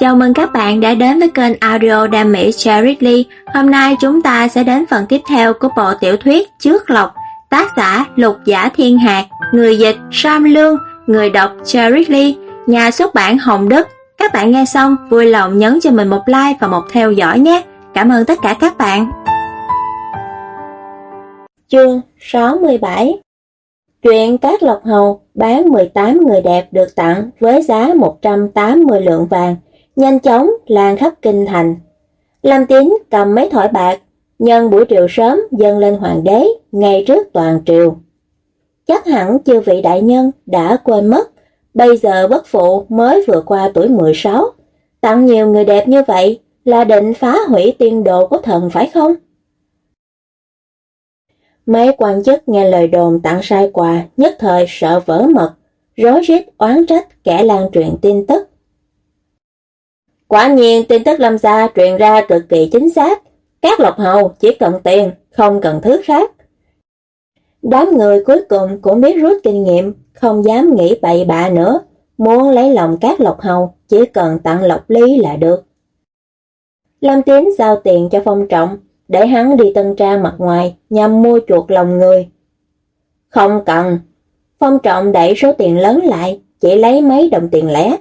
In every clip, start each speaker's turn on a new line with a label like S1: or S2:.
S1: Chào mừng các bạn đã đến với kênh audio Đam Mỹ Cherry Hôm nay chúng ta sẽ đến phần tiếp theo của bộ tiểu thuyết Trước Lộc, tác giả Lục Giả Thiên Hạc, người dịch Sam Lương, người đọc Cherry nhà xuất bản Hồng Đức. Các bạn nghe xong vui lòng nhấn cho mình một like và một theo dõi nhé. Cảm ơn tất cả các bạn. Chương 67 Chuyện Cát Lộc Hầu bán 18 người đẹp được tặng với giá 180 lượng vàng nhanh chóng lan khắp kinh thành. Lâm Tín cầm mấy thỏi bạc, nhân buổi triều sớm dâng lên hoàng đế ngay trước toàn triều. Chắc hẳn chư vị đại nhân đã quên mất, bây giờ bất phụ mới vừa qua tuổi 16, tặng nhiều người đẹp như vậy là định phá hủy tiên độ của thần phải không? Mấy quan chức nghe lời đồn tặng sai quà, nhất thời sợ vỡ mật, rối rít oán trách kẻ lan truyền tin tức Quả nhiên tin tức lâm gia truyền ra cực kỳ chính xác. Các lộc hầu chỉ cần tiền, không cần thứ khác. Đám người cuối cùng cũng biết rút kinh nghiệm, không dám nghĩ bậy bạ nữa. Muốn lấy lòng các lộc hầu, chỉ cần tặng lộc lý là được. Lâm Tiến giao tiền cho phong trọng, để hắn đi tân tra mặt ngoài, nhằm mua chuột lòng người. Không cần. Phong trọng đẩy số tiền lớn lại, chỉ lấy mấy đồng tiền lẻ.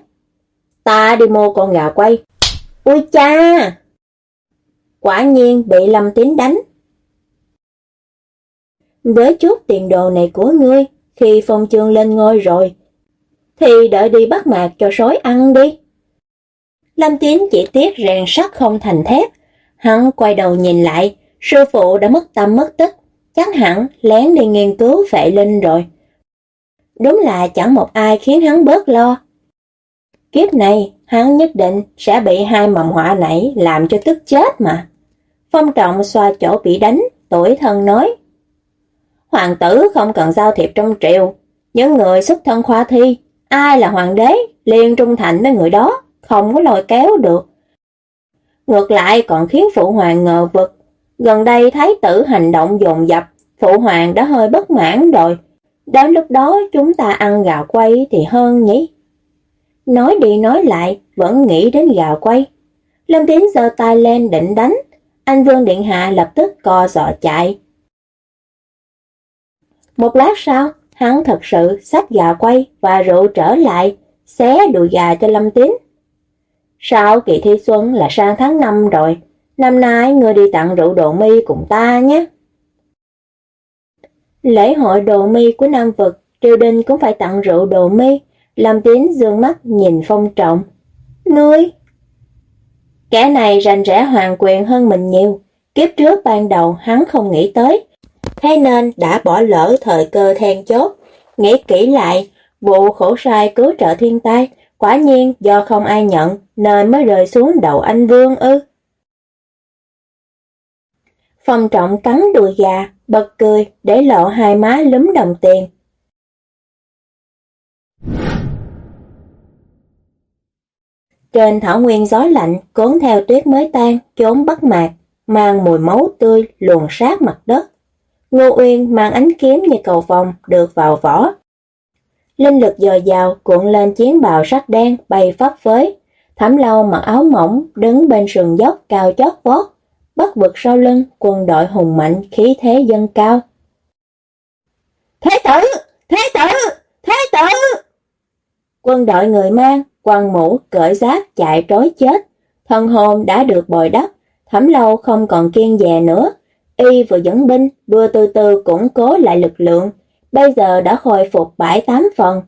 S1: Ta đi mua con gà quay. Ui cha! Quả nhiên bị Lâm Tín đánh. Với chút tiền đồ này của ngươi, khi phong chương lên ngôi rồi, thì đợi đi bắt mạc cho sói ăn đi. Lâm Tín chỉ tiếc rèn sắt không thành thép, hắn quay đầu nhìn lại, sư phụ đã mất tâm mất tích, chắc hẳn lén đi nghiên cứu vệ linh rồi. Đúng là chẳng một ai khiến hắn bớt lo. Kiếp này, hắn nhất định sẽ bị hai mầm họa nảy làm cho tức chết mà. Phong trọng xoa chỗ bị đánh, tuổi thân nói. Hoàng tử không cần giao thiệp trong triều, những người xuất thân khoa thi, ai là hoàng đế, liền trung thành với người đó, không có lôi kéo được. Ngược lại còn khiến phụ hoàng ngờ vực, gần đây thái tử hành động dồn dập, phụ hoàng đã hơi bất mãn rồi, đến lúc đó chúng ta ăn gạo quay thì hơn nhỉ. Nói đi nói lại, vẫn nghĩ đến gạo quay. Lâm Tiến giơ tay lên định đánh, anh Vương Điện Hạ lập tức co giọ chạy. Một lát sau, hắn thật sự xách gà quay và rượu trở lại, xé đùi gà cho Lâm Tín. Sau kỳ thi xuân là sang tháng 5 rồi, năm nay người đi tặng rượu đồ mi cùng ta nhé. Lễ hội đồ mi của Nam Vực, triều đình cũng phải tặng rượu đồ mi, Lâm Tín dương mắt nhìn phong trọng. Ngươi! Kẻ này rành rẽ hoàng quyền hơn mình nhiều. Kiếp trước ban đầu hắn không nghĩ tới. Thế nên đã bỏ lỡ thời cơ then chốt. Nghĩ kỹ lại, vụ khổ sai cứu trợ thiên tai, quả nhiên do không ai nhận nên mới rơi xuống đầu anh Vương ư. Phong trọng cắn đùi gà, bật cười để lộ hai má lúm đồng tiền. Trên thảo nguyên gió lạnh, cuốn theo tuyết mới tan, trốn bắt mạc, mang mùi máu tươi luồn sát mặt đất. Ngô Uyên mang ánh kiếm như cầu vòng được vào vỏ. Linh lực dồi dào cuộn lên chiến bào sắc đen bay phấp phới. Thẩm lâu mặc áo mỏng đứng bên sườn dốc cao chót vót. Bất vực sau lưng quân đội hùng mạnh khí thế dân cao. Thế tử! Thế tử! Thế tử! Quân đội người mang Quan mũ, cởi giáp, chạy trối chết. Thân hồn đã được bồi đắp, thẩm lâu không còn kiên dè nữa. Y vừa dẫn binh, vừa từ từ củng cố lại lực lượng, bây giờ đã khôi phục bảy tám phần.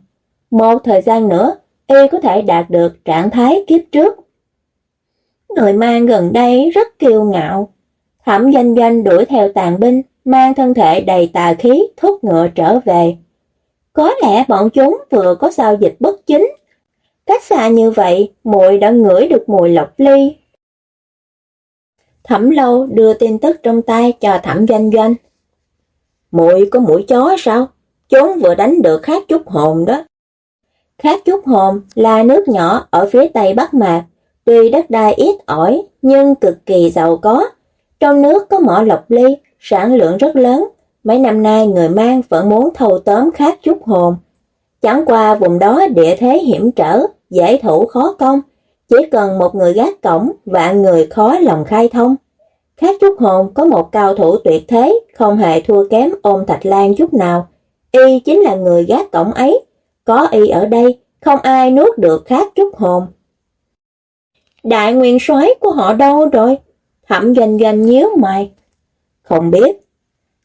S1: Một thời gian nữa, Y có thể đạt được trạng thái kiếp trước. Người mang gần đây rất kiêu ngạo. Thẩm doanh doanh đuổi theo tàn binh, mang thân thể đầy tà khí, thúc ngựa trở về. Có lẽ bọn chúng vừa có giao dịch bất chính, Cách xa như vậy, muội đã ngửi được mùi lộc ly. Thẩm lâu đưa tin tức trong tay cho thẩm doanh doanh. muội có mũi chó sao? Chúng vừa đánh được khát chút hồn đó. Khát chút hồn là nước nhỏ ở phía tây Bắc Mạc, tuy đất đai ít ỏi nhưng cực kỳ giàu có. Trong nước có mỏ lộc ly, sản lượng rất lớn. Mấy năm nay người mang vẫn muốn thâu tóm khát chút hồn. Chẳng qua vùng đó địa thế hiểm trở, dễ thủ khó công, Chỉ cần một người gác cổng, vạn người khó lòng khai thông. Khác chút hồn có một cao thủ tuyệt thế, không hề thua kém ôm Thạch Lan chút nào. Y chính là người gác cổng ấy. Có Y ở đây, không ai nuốt được khác chút hồn. Đại nguyên soái của họ đâu rồi? Thẩm doanh doanh nhíu mày. Không biết.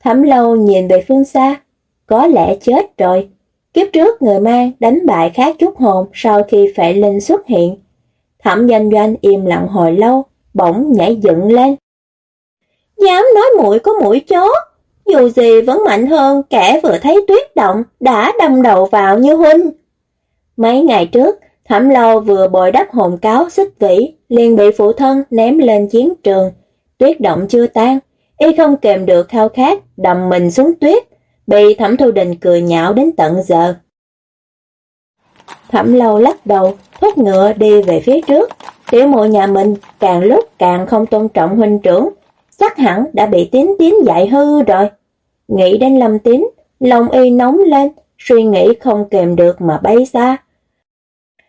S1: Thẩm lâu nhìn về phương xa. Có lẽ chết rồi. Kiếp trước người mang đánh bại khác chút hồn sau khi phệ linh xuất hiện. Thẩm doanh doanh im lặng hồi lâu, bỗng nhảy dựng lên. Dám nói mũi có mũi chó, dù gì vẫn mạnh hơn kẻ vừa thấy tuyết động đã đâm đầu vào như huynh. Mấy ngày trước, Thẩm lâu vừa bồi đắp hồn cáo xích vĩ, liền bị phụ thân ném lên chiến trường. Tuyết động chưa tan, y không kèm được khao khát, đầm mình xuống tuyết, bị thẩm thu đình cười nhạo đến tận giờ. Thẩm lâu lắc đầu, thúc ngựa đi về phía trước. Tiểu mộ nhà mình càng lúc càng không tôn trọng huynh trưởng, chắc hẳn đã bị tín tín dạy hư rồi. Nghĩ đến lâm tín, lòng y nóng lên, suy nghĩ không kèm được mà bay xa.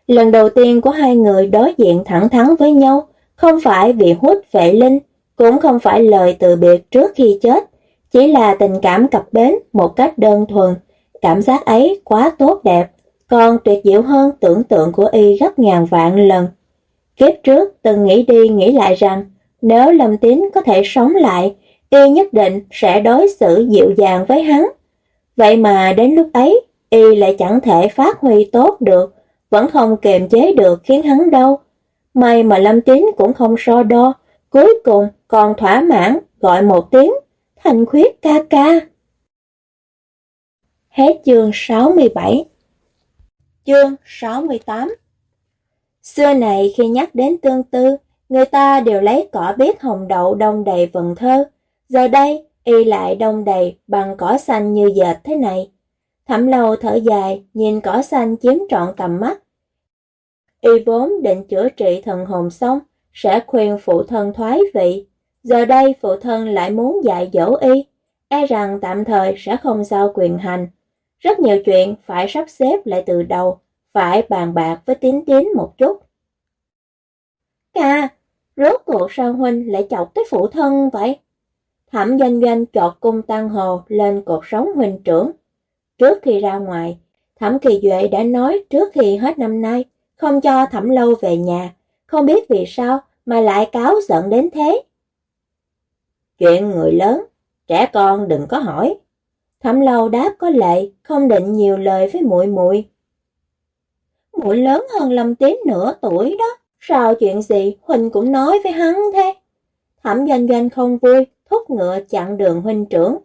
S1: Lần đầu tiên của hai người đối diện thẳng thắn với nhau, không phải vì hút vệ linh, cũng không phải lời từ biệt trước khi chết, chỉ là tình cảm cặp bến một cách đơn thuần. Cảm giác ấy quá tốt đẹp, còn tuyệt diệu hơn tưởng tượng của y gấp ngàn vạn lần. Kiếp trước từng nghĩ đi nghĩ lại rằng, nếu Lâm Tín có thể sống lại, y nhất định sẽ đối xử dịu dàng với hắn. Vậy mà đến lúc ấy, y lại chẳng thể phát huy tốt được, vẫn không kiềm chế được khiến hắn đau. May mà Lâm Tín cũng không so đo, cuối cùng còn thỏa mãn gọi một tiếng, Hạnh khuyết ca ca. Hết chương 67 Chương 68 Xưa này khi nhắc đến tương tư, người ta đều lấy cỏ biết hồng đậu đông đầy vần thơ. Giờ đây, y lại đông đầy bằng cỏ xanh như dệt thế này. Thẩm lâu thở dài, nhìn cỏ xanh chiếm trọn tầm mắt. Y vốn định chữa trị thần hồn xong, sẽ khuyên phụ thân thoái vị. Giờ đây phụ thân lại muốn dạy dỗ y, e rằng tạm thời sẽ không giao quyền hành. Rất nhiều chuyện phải sắp xếp lại từ đầu, phải bàn bạc với tín tín một chút. Ca, rốt cuộc sao huynh lại chọc tới phụ thân vậy? Thẩm doanh doanh chọt cung tăng hồ lên cột sống huynh trưởng. Trước khi ra ngoài, Thẩm Kỳ Duệ đã nói trước khi hết năm nay, không cho Thẩm Lâu về nhà, không biết vì sao mà lại cáo giận đến thế. Chuyện người lớn, trẻ con đừng có hỏi. Thẩm Lâu đáp có lệ, không định nhiều lời với muội muội. Muội lớn hơn Lâm Tín nửa tuổi đó, sao chuyện gì Huynh cũng nói với hắn thế? Thẩm Doanh Doanh không vui, thúc ngựa chặn đường huynh trưởng.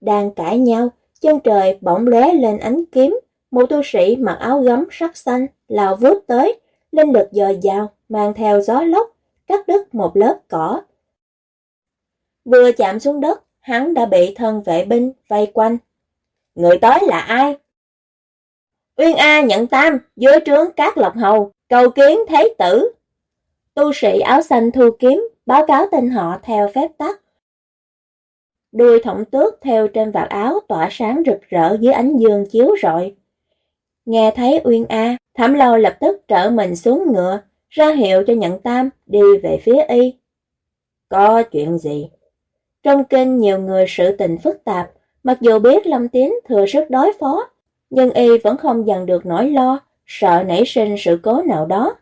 S1: Đang cãi nhau, chân trời bỗng lóe lên ánh kiếm, một tu sĩ mặc áo gấm sắc xanh lao vút tới, linh lực dồi dào, mang theo gió lốc, cắt đứt một lớp cỏ. Vừa chạm xuống đất, hắn đã bị thân vệ binh vây quanh. Người tới là ai? Uyên A nhận tam, dưới trướng các lộc hầu, cầu kiến thế tử. Tu sĩ áo xanh thu kiếm, báo cáo tên họ theo phép tắc. Đuôi thổng tước theo trên vạt áo tỏa sáng rực rỡ dưới ánh dương chiếu rọi. Nghe thấy Uyên A, Thẩm Lâu lập tức trở mình xuống ngựa, ra hiệu cho nhận tam đi về phía y. Có chuyện gì? Trong kinh nhiều người sự tình phức tạp, mặc dù biết Lâm Tiến thừa sức đối phó, nhưng y vẫn không dằn được nỗi lo, sợ nảy sinh sự cố nào đó.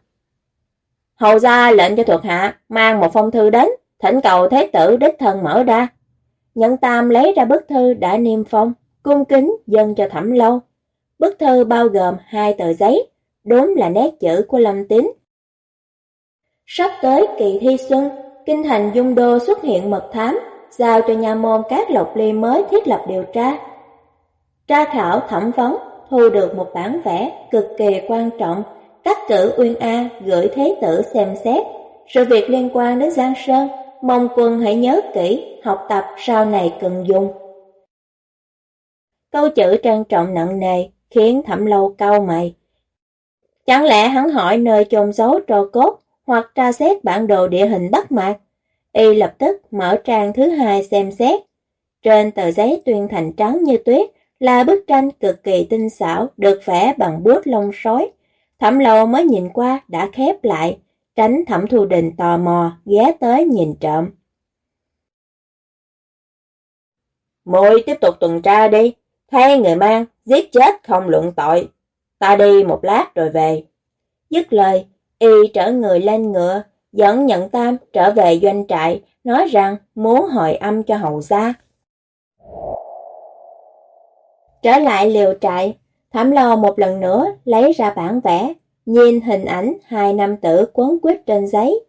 S1: Hầu gia lệnh cho thuộc hạ mang một phong thư đến, thỉnh cầu thế tử đích thân mở ra. Nhân Tam lấy ra bức thư đã niêm phong, cung kính dâng cho Thẩm Lâu. Bức thư bao gồm hai tờ giấy, đúng là nét chữ của Lâm Tín. Sắp tới kỳ thi xuân, kinh thành Dung Đô xuất hiện mật thám, giao cho nhà môn các lộc ly mới thiết lập điều tra. Tra khảo thẩm vấn, thu được một bản vẽ cực kỳ quan trọng, cắt cử Uyên A gửi thế tử xem xét. Sự việc liên quan đến Giang Sơn, mong quân hãy nhớ kỹ, học tập sau này cần dùng. Câu chữ trang trọng nặng nề khiến thẩm lâu cau mày. Chẳng lẽ hắn hỏi nơi chôn giấu trò cốt hoặc tra xét bản đồ địa hình Bắc Mạc? Y lập tức mở trang thứ hai xem xét. Trên tờ giấy tuyên thành trắng như tuyết là bức tranh cực kỳ tinh xảo được vẽ bằng bút lông sói. Thẩm lâu mới nhìn qua đã khép lại, tránh thẩm thu đình tò mò ghé tới nhìn trộm. Mùi tiếp tục tuần tra đi, thay người mang, giết chết không luận tội. Ta đi một lát rồi về. Dứt lời, y trở người lên ngựa, dẫn nhận tam trở về doanh trại, nói rằng muốn hồi âm cho hậu gia. Trở lại liều trại, Thẩm Lo một lần nữa lấy ra bản vẽ, nhìn hình ảnh hai nam tử quấn quýt trên giấy.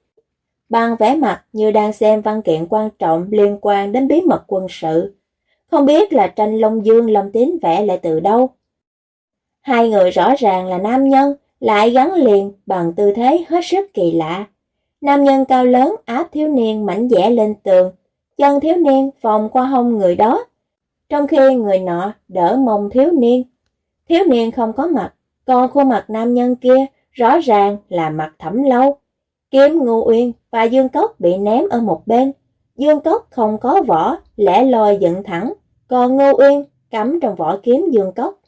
S1: Bằng vẽ mặt như đang xem văn kiện quan trọng liên quan đến bí mật quân sự. Không biết là tranh Long Dương Long Tín vẽ lại từ đâu. Hai người rõ ràng là nam nhân, lại gắn liền bằng tư thế hết sức kỳ lạ. Nam nhân cao lớn áp thiếu niên mảnh dẻ lên tường, chân thiếu niên vòng qua hông người đó, trong khi người nọ đỡ mông thiếu niên. Thiếu niên không có mặt, còn khuôn mặt nam nhân kia rõ ràng là mặt thẩm lâu. Kiếm Ngô Uyên và Dương Cốc bị ném ở một bên. Dương Cốc không có vỏ, lẻ loi dựng thẳng, còn Ngô Uyên cắm trong vỏ kiếm Dương Cốc.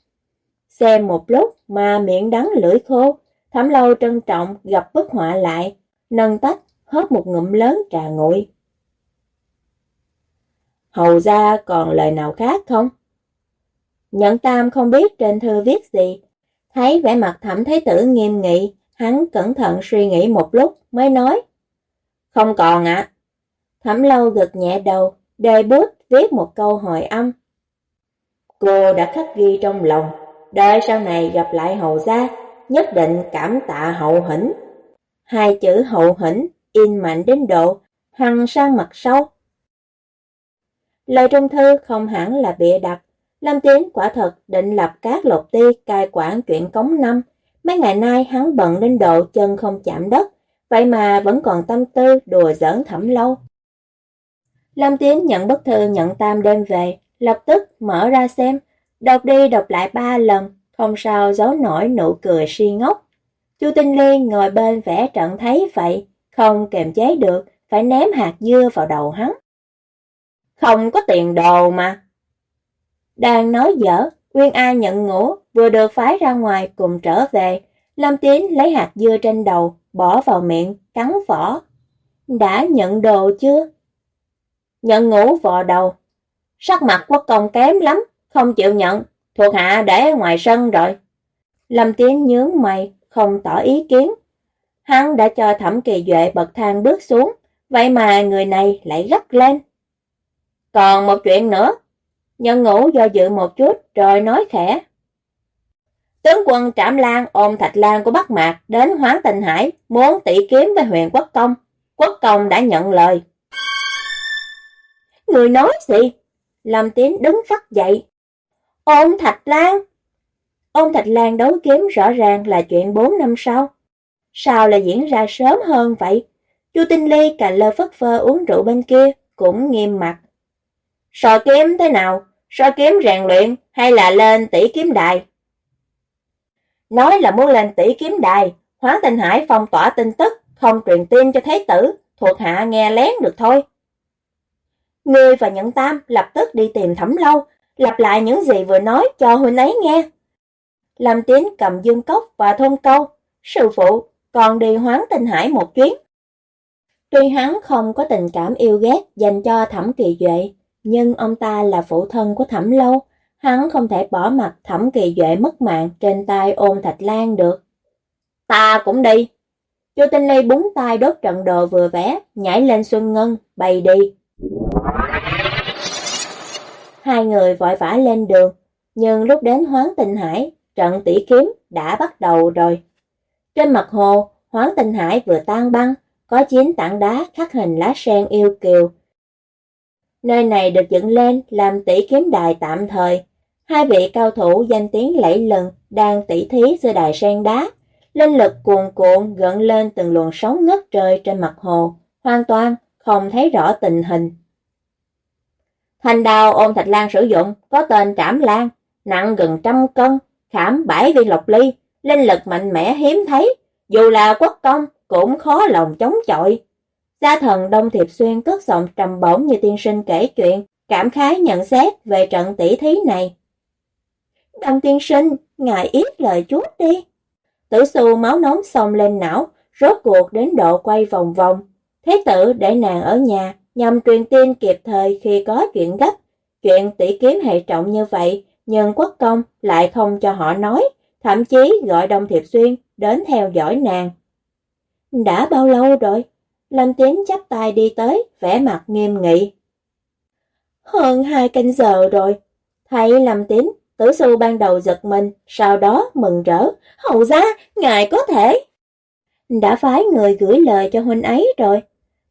S1: Xem một lúc mà miệng đắng lưỡi khô, thẩm lâu trân trọng gặp bức họa lại, nâng tách, hớp một ngụm lớn trà nguội. Hầu ra còn lời nào khác không? Nhận tam không biết trên thư viết gì, thấy vẻ mặt thẩm thái tử nghiêm nghị, hắn cẩn thận suy nghĩ một lúc mới nói. Không còn ạ. Thẩm lâu gật nhẹ đầu, đề bút viết một câu hỏi âm. Cô đã khắc ghi trong lòng, đợi sau này gặp lại hầu gia, nhất định cảm tạ hậu hĩnh. Hai chữ hậu hĩnh in mạnh đến độ hằng sang mặt sau. Lời trong thư không hẳn là bịa đặt, Lâm Tiến quả thật định lập các lột ti cai quản chuyện cống năm. Mấy ngày nay hắn bận đến độ chân không chạm đất, vậy mà vẫn còn tâm tư đùa giỡn thẩm lâu. Lâm Tiến nhận bức thư nhận tam đem về, lập tức mở ra xem, đọc đi đọc lại ba lần, không sao giấu nổi nụ cười si ngốc. Chu Tinh Liên ngồi bên vẽ trận thấy vậy, không kềm chế được, phải ném hạt dưa vào đầu hắn. Không có tiền đồ mà. Đang nói dở, Nguyên A nhận ngủ, vừa được phái ra ngoài cùng trở về. Lâm Tiến lấy hạt dưa trên đầu, bỏ vào miệng, cắn vỏ. Đã nhận đồ chưa? Nhận ngủ vò đầu. Sắc mặt quốc công kém lắm, không chịu nhận, thuộc hạ để ngoài sân rồi. Lâm Tiến nhướng mày, không tỏ ý kiến. Hắn đã cho thẩm kỳ duệ bậc thang bước xuống, vậy mà người này lại gắt lên. Còn một chuyện nữa. Nhân ngũ do dự một chút rồi nói khẽ. Tướng quân Trạm Lan ôm Thạch Lan của Bắc Mạc đến Hoáng Tình Hải muốn tỷ kiếm với huyện Quốc Công. Quốc Công đã nhận lời. Người nói gì? Lâm Tiến đứng phát dậy. Ôm Thạch Lan? Ông Thạch Lan đấu kiếm rõ ràng là chuyện 4 năm sau. Sao lại diễn ra sớm hơn vậy? Chu Tinh Ly cà lơ phất phơ uống rượu bên kia cũng nghiêm mặt So kiếm thế nào? So kiếm rèn luyện hay là lên tỷ kiếm đài? Nói là muốn lên tỷ kiếm đài, Hóa Tinh Hải phong tỏa tin tức, không truyền tin cho Thế tử, thuộc hạ nghe lén được thôi. Ngươi và Nhẫn Tam lập tức đi tìm Thẩm Lâu, lặp lại những gì vừa nói cho huynh ấy nghe. Lâm Tiến cầm dương cốc và thôn câu, sư phụ còn đi hoán Tinh Hải một chuyến. Tuy hắn không có tình cảm yêu ghét dành cho Thẩm Kỳ Duệ, nhưng ông ta là phụ thân của Thẩm Lâu, hắn không thể bỏ mặt Thẩm Kỳ Duệ mất mạng trên tay ôn Thạch Lan được. Ta cũng đi. Chu Tinh Ly búng tay đốt trận đồ vừa vẽ, nhảy lên Xuân Ngân, bay đi. Hai người vội vã lên đường, nhưng lúc đến hoán Tinh Hải, trận tỷ kiếm đã bắt đầu rồi. Trên mặt hồ, Hoáng Tinh Hải vừa tan băng, có chín tảng đá khắc hình lá sen yêu kiều, Nơi này được dựng lên làm tỷ kiếm đài tạm thời. Hai vị cao thủ danh tiếng lẫy lừng đang tỷ thí giữa đài sen đá. Linh lực cuồn cuộn gợn lên từng luồng sóng ngất trời trên mặt hồ, hoàn toàn không thấy rõ tình hình. Thành đào ôn thạch lan sử dụng có tên Trảm Lan, nặng gần trăm cân, khảm bãi viên lộc ly, linh lực mạnh mẽ hiếm thấy, dù là quốc công cũng khó lòng chống chọi. Gia thần Đông Thiệp Xuyên cất giọng trầm bổng như tiên sinh kể chuyện, cảm khái nhận xét về trận tỷ thí này. Đông tiên sinh, ngài ít lời chút đi. Tử xu máu nóng xông lên não, rốt cuộc đến độ quay vòng vòng. Thế tử để nàng ở nhà, nhằm truyền tin kịp thời khi có chuyện gấp. Chuyện tỷ kiếm hệ trọng như vậy, nhưng quốc công lại không cho họ nói, thậm chí gọi Đông Thiệp Xuyên đến theo dõi nàng. Đã bao lâu rồi? Lâm tiến chắp tay đi tới, vẻ mặt nghiêm nghị. Hơn hai canh giờ rồi. Thấy Lâm tiến tử su ban đầu giật mình, sau đó mừng rỡ. Hầu ra, ngài có thể. Đã phái người gửi lời cho huynh ấy rồi.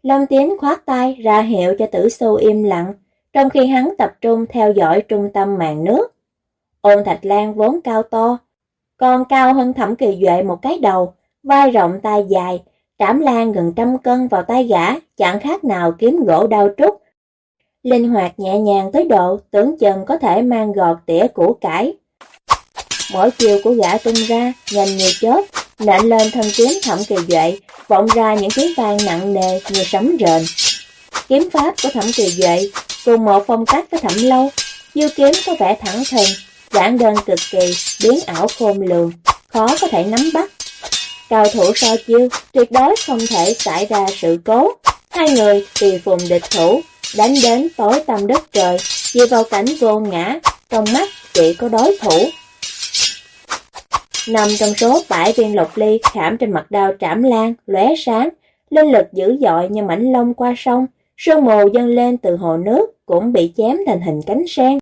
S1: Lâm tiến khoát tay ra hiệu cho tử su im lặng, trong khi hắn tập trung theo dõi trung tâm mạng nước. Ôn Thạch Lan vốn cao to, còn cao hơn Thẩm Kỳ Duệ một cái đầu, vai rộng tay dài, trảm lan gần trăm cân vào tay gã, chẳng khác nào kiếm gỗ đao trúc. Linh hoạt nhẹ nhàng tới độ tưởng chừng có thể mang gọt tỉa củ cải. Mỗi chiều của gã tung ra, nhanh như chớp, nện lên thân kiếm Thẩm Kỳ Duệ, vọng ra những tiếng vang nặng nề như sấm rền. Kiếm pháp của Thẩm Kỳ Duệ cùng một phong cách với Thẩm Lâu, dư kiếm có vẻ thẳng thừng, giản đơn cực kỳ, biến ảo khôn lường, khó có thể nắm bắt. Cao thủ so chiêu, tuyệt đối không thể xảy ra sự cố. Hai người tùy phùng địch thủ, đánh đến tối tăm đất trời, chỉ vào cảnh vô ngã, trong mắt chỉ có đối thủ. Nằm trong số bảy viên lục ly khảm trên mặt đao trảm lan, lóe sáng, linh lực dữ dội như mảnh lông qua sông, sương mù dâng lên từ hồ nước cũng bị chém thành hình cánh sen.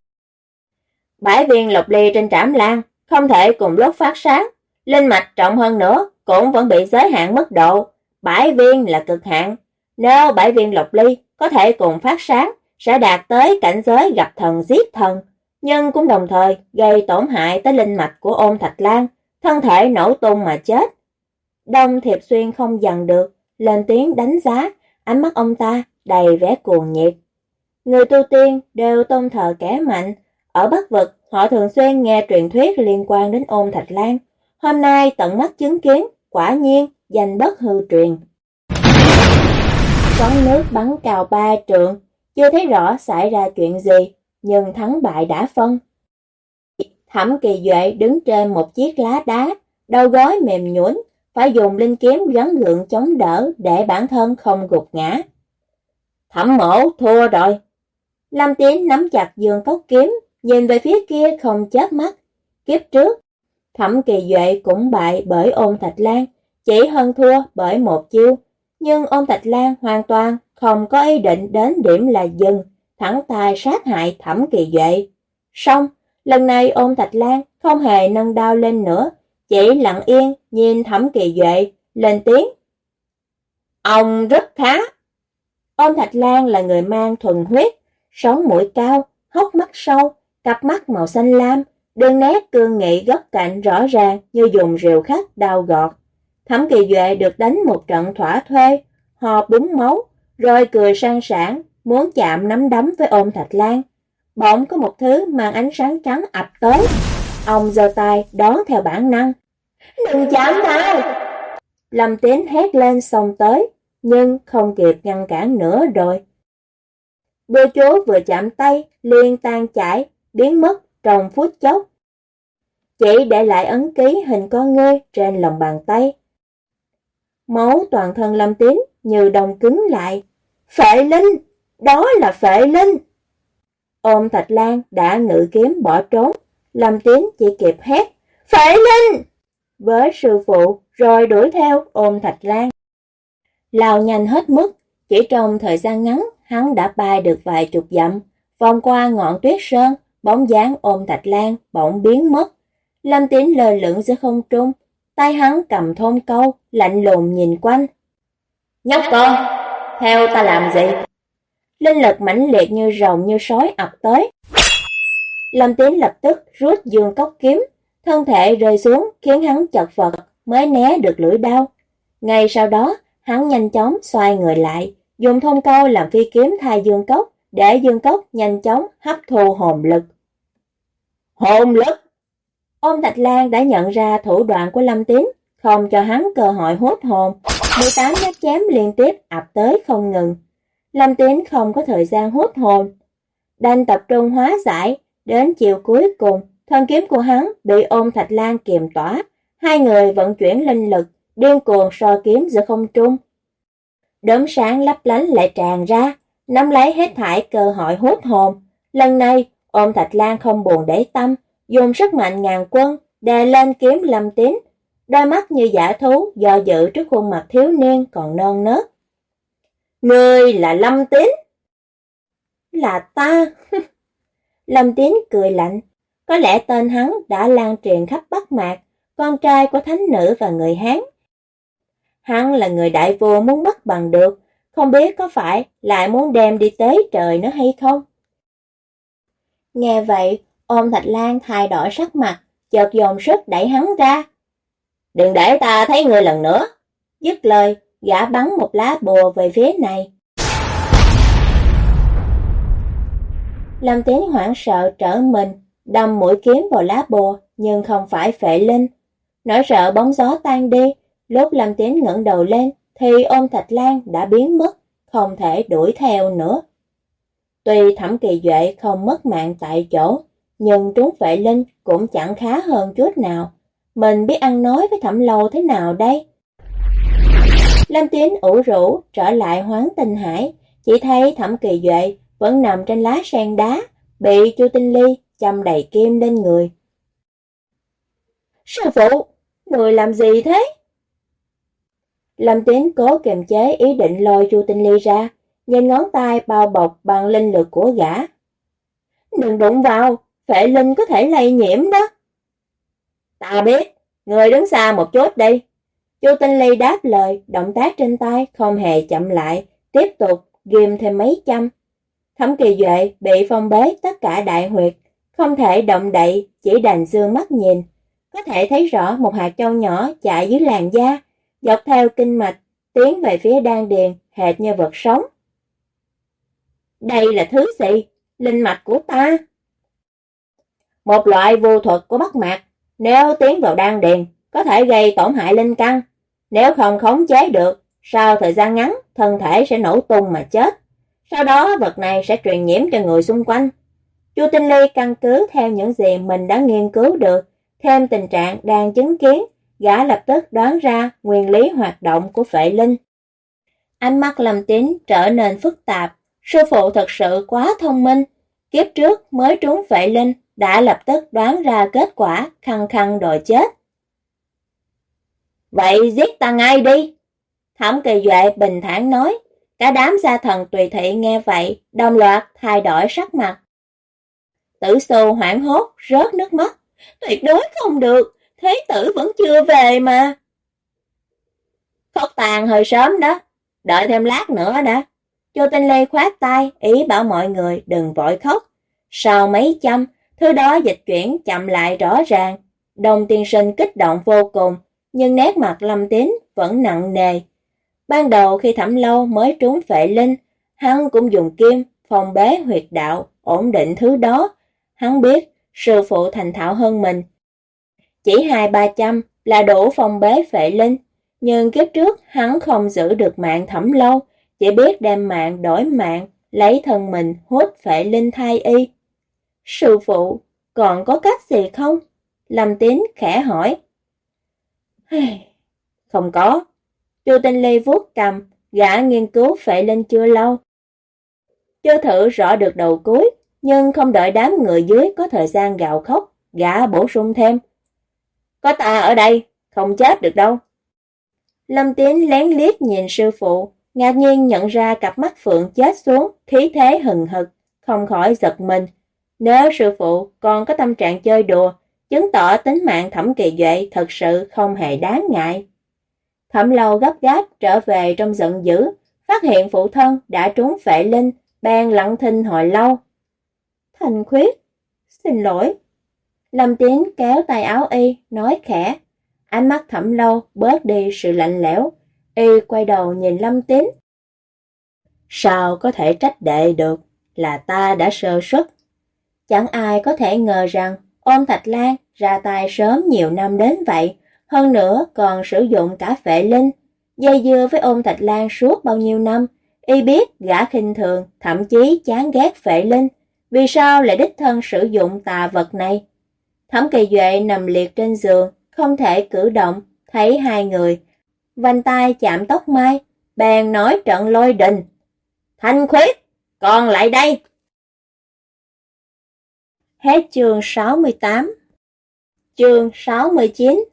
S1: Bảy viên lục ly trên trảm lan không thể cùng lúc phát sáng, linh mạch trọng hơn nữa cũng vẫn bị giới hạn mức độ, bảy viên là cực hạn. Nếu bảy viên lục ly có thể cùng phát sáng, sẽ đạt tới cảnh giới gặp thần giết thần, nhưng cũng đồng thời gây tổn hại tới linh mạch của ôn thạch lan, thân thể nổ tung mà chết. Đông Thiệp Xuyên không dằn được, lên tiếng đánh giá, ánh mắt ông ta đầy vẻ cuồng nhiệt. Người tu tiên đều tôn thờ kẻ mạnh, ở Bắc Vực họ thường xuyên nghe truyền thuyết liên quan đến ôn Thạch Lan. Hôm nay tận mắt chứng kiến, quả nhiên danh bất hư truyền. Sóng nước bắn cào ba trượng, chưa thấy rõ xảy ra chuyện gì, nhưng thắng bại đã phân. Thẩm kỳ duệ đứng trên một chiếc lá đá, đầu gối mềm nhũn, phải dùng linh kiếm gắn gượng chống đỡ để bản thân không gục ngã. Thẩm mổ thua rồi. Lâm Tiến nắm chặt giường cốc kiếm, nhìn về phía kia không chớp mắt. Kiếp trước, Thẩm Kỳ Duệ cũng bại bởi ôn Thạch Lan, chỉ hơn thua bởi một chiêu. Nhưng ôn Thạch Lan hoàn toàn không có ý định đến điểm là dừng, thẳng tay sát hại Thẩm Kỳ Duệ. Xong, lần này ôn Thạch Lan không hề nâng đao lên nữa, chỉ lặng yên nhìn Thẩm Kỳ Duệ, lên tiếng. Ông rất khá. Ôn Thạch Lan là người mang thuần huyết, sống mũi cao, hốc mắt sâu, cặp mắt màu xanh lam, đường nét cương nghị góc cạnh rõ ràng như dùng rìu khắc đau gọt. Thẩm Kỳ Duệ được đánh một trận thỏa thuê, hò búng máu, rồi cười sang sảng, muốn chạm nắm đấm với ôm Thạch Lan. Bỗng có một thứ mang ánh sáng trắng ập tới. Ông giơ tay đón theo bản năng. Đừng chạm tay! Lâm Tiến hét lên xông tới, nhưng không kịp ngăn cản nữa rồi. Bưa chúa vừa chạm tay, liền tan chảy, biến mất trong phút chốc. Chỉ để lại ấn ký hình con ngươi trên lòng bàn tay. Máu toàn thân Lâm Tín như đồng cứng lại. Phệ Linh! Đó là Phệ Linh! Ôm Thạch Lan đã ngự kiếm bỏ trốn. Lâm Tín chỉ kịp hét. Phệ Linh! Với sư phụ rồi đuổi theo ôm Thạch Lan. Lao nhanh hết mức, chỉ trong thời gian ngắn hắn đã bay được vài chục dặm, vòng qua ngọn tuyết sơn, bóng dáng ôm Thạch Lan bỗng biến mất. Lâm Tín lơ lửng giữa không trung, tay hắn cầm thôn câu, lạnh lùng nhìn quanh. Nhóc con, theo ta làm gì? Linh lực mãnh liệt như rồng như sói ập tới. Lâm Tín lập tức rút dương cốc kiếm, thân thể rơi xuống khiến hắn chật vật mới né được lưỡi đao. Ngay sau đó, hắn nhanh chóng xoay người lại, dùng thông câu làm phi kiếm thay dương cốc, để dương cốc nhanh chóng hấp thu hồn lực. Hồn lực! Ôm Thạch Lan đã nhận ra thủ đoạn của Lâm Tín, không cho hắn cơ hội hút hồn. 18 nhát chém liên tiếp ập tới không ngừng. Lâm Tín không có thời gian hút hồn. Đành tập trung hóa giải, đến chiều cuối cùng, thân kiếm của hắn bị ôm Thạch Lan kiềm tỏa. Hai người vận chuyển linh lực, điên cuồng so kiếm giữa không trung. Đốm sáng lấp lánh lại tràn ra, nắm lấy hết thải cơ hội hút hồn. Lần này, ôm Thạch Lan không buồn để tâm, dùng sức mạnh ngàn quân, đè lên kiếm lâm tín. Đôi mắt như giả thú, do dự trước khuôn mặt thiếu niên còn non nớt. Người là lâm tín. Là ta. lâm tín cười lạnh. Có lẽ tên hắn đã lan truyền khắp Bắc Mạc, con trai của thánh nữ và người Hán. Hắn là người đại vua muốn bắt bằng được, không biết có phải lại muốn đem đi tế trời nữa hay không? Nghe vậy, ôm Thạch Lan thay đổi sắc mặt, chợt dồn sức đẩy hắn ra. Đừng để ta thấy người lần nữa. Dứt lời, gã bắn một lá bùa về phía này. Lâm Tiến hoảng sợ trở mình, đâm mũi kiếm vào lá bùa, nhưng không phải phệ linh. Nỗi sợ bóng gió tan đi, lúc Lâm Tiến ngẩng đầu lên, thì ôm Thạch Lan đã biến mất, không thể đuổi theo nữa. Tuy Thẩm Kỳ Duệ không mất mạng tại chỗ, nhưng trúng vệ linh cũng chẳng khá hơn chút nào. Mình biết ăn nói với Thẩm Lâu thế nào đây? Lâm Tiến ủ rũ trở lại hoáng tinh hải, chỉ thấy Thẩm Kỳ Duệ vẫn nằm trên lá sen đá, bị Chu Tinh Ly châm đầy kim lên người. Sư phụ, người làm gì thế? Lâm Tiến cố kiềm chế ý định lôi Chu Tinh Ly ra, nhìn ngón tay bao bọc bằng linh lực của gã. Đừng đụng vào, phệ linh có thể lây nhiễm đó. Ta biết, người đứng xa một chút đi. Chu Tinh Ly đáp lời, động tác trên tay không hề chậm lại, tiếp tục ghim thêm mấy châm. Thẩm kỳ duệ bị phong bế tất cả đại huyệt, không thể động đậy, chỉ đành dương mắt nhìn. Có thể thấy rõ một hạt châu nhỏ chạy dưới làn da, dọc theo kinh mạch, tiến về phía đan điền, hệt như vật sống. Đây là thứ gì? Linh mạch của ta. Một loại vô thuật của Bắc Mạc, nếu tiến vào đan điền, có thể gây tổn hại linh căn. Nếu không khống chế được, sau thời gian ngắn, thân thể sẽ nổ tung mà chết. Sau đó vật này sẽ truyền nhiễm cho người xung quanh. Chu Tinh Ly căn cứ theo những gì mình đã nghiên cứu được, thêm tình trạng đang chứng kiến, gã lập tức đoán ra nguyên lý hoạt động của phệ linh. Ánh mắt Lâm Tín trở nên phức tạp, sư phụ thật sự quá thông minh, kiếp trước mới trúng phệ linh, đã lập tức đoán ra kết quả khăng khăng đòi chết. Vậy giết ta ngay đi! Thẩm kỳ duệ bình thản nói, cả đám gia thần tùy thị nghe vậy, đồng loạt thay đổi sắc mặt. Tử xu hoảng hốt, rớt nước mắt. Tuyệt đối không được, thế tử vẫn chưa về mà. Khóc tàn hơi sớm đó, đợi thêm lát nữa đã. Chu Tinh Lê khoát tay, ý bảo mọi người đừng vội khóc. Sau mấy chăm, thứ đó dịch chuyển chậm lại rõ ràng. Đồng tiên sinh kích động vô cùng, nhưng nét mặt lâm tín vẫn nặng nề. Ban đầu khi thẩm lâu mới trúng phệ linh, hắn cũng dùng kim, phòng bế huyệt đạo, ổn định thứ đó. Hắn biết, sư phụ thành thạo hơn mình. Chỉ hai ba trăm là đủ phòng bế phệ linh, nhưng kiếp trước hắn không giữ được mạng thẩm lâu, chỉ biết đem mạng đổi mạng, lấy thân mình hút phệ linh thai y. Sư phụ, còn có cách gì không? Lâm Tín khẽ hỏi. Không có. Chu Tinh Ly vuốt cầm, gã nghiên cứu phệ linh chưa lâu. Chưa thử rõ được đầu cuối, nhưng không đợi đám người dưới có thời gian gạo khóc, gã bổ sung thêm. Có ta ở đây, không chết được đâu. Lâm Tiến lén liếc nhìn sư phụ, ngạc nhiên nhận ra cặp mắt phượng chết xuống, khí thế hừng hực, không khỏi giật mình. Nếu sư phụ còn có tâm trạng chơi đùa, chứng tỏ tính mạng thẩm kỳ duệ thật sự không hề đáng ngại. Thẩm lâu gấp gáp trở về trong giận dữ, phát hiện phụ thân đã trúng phệ linh, bèn lặng thinh hồi lâu. Thành khuyết, xin lỗi. Lâm Tiến kéo tay áo y, nói khẽ. Ánh mắt thẩm lâu bớt đi sự lạnh lẽo. Y quay đầu nhìn Lâm Tiến. Sao có thể trách đệ được, là ta đã sơ suất. Chẳng ai có thể ngờ rằng ôm Thạch Lan ra tay sớm nhiều năm đến vậy, hơn nữa còn sử dụng cả phệ linh. Dây dưa với ôm Thạch Lan suốt bao nhiêu năm, y biết gã khinh thường, thậm chí chán ghét phệ linh. Vì sao lại đích thân sử dụng tà vật này? Thẩm kỳ duệ nằm liệt trên giường, không thể cử động, thấy hai người. Vành tay chạm tóc mai, bèn nói trận lôi đình. Thanh khuyết, còn lại đây. Hết chương 68 Chương 69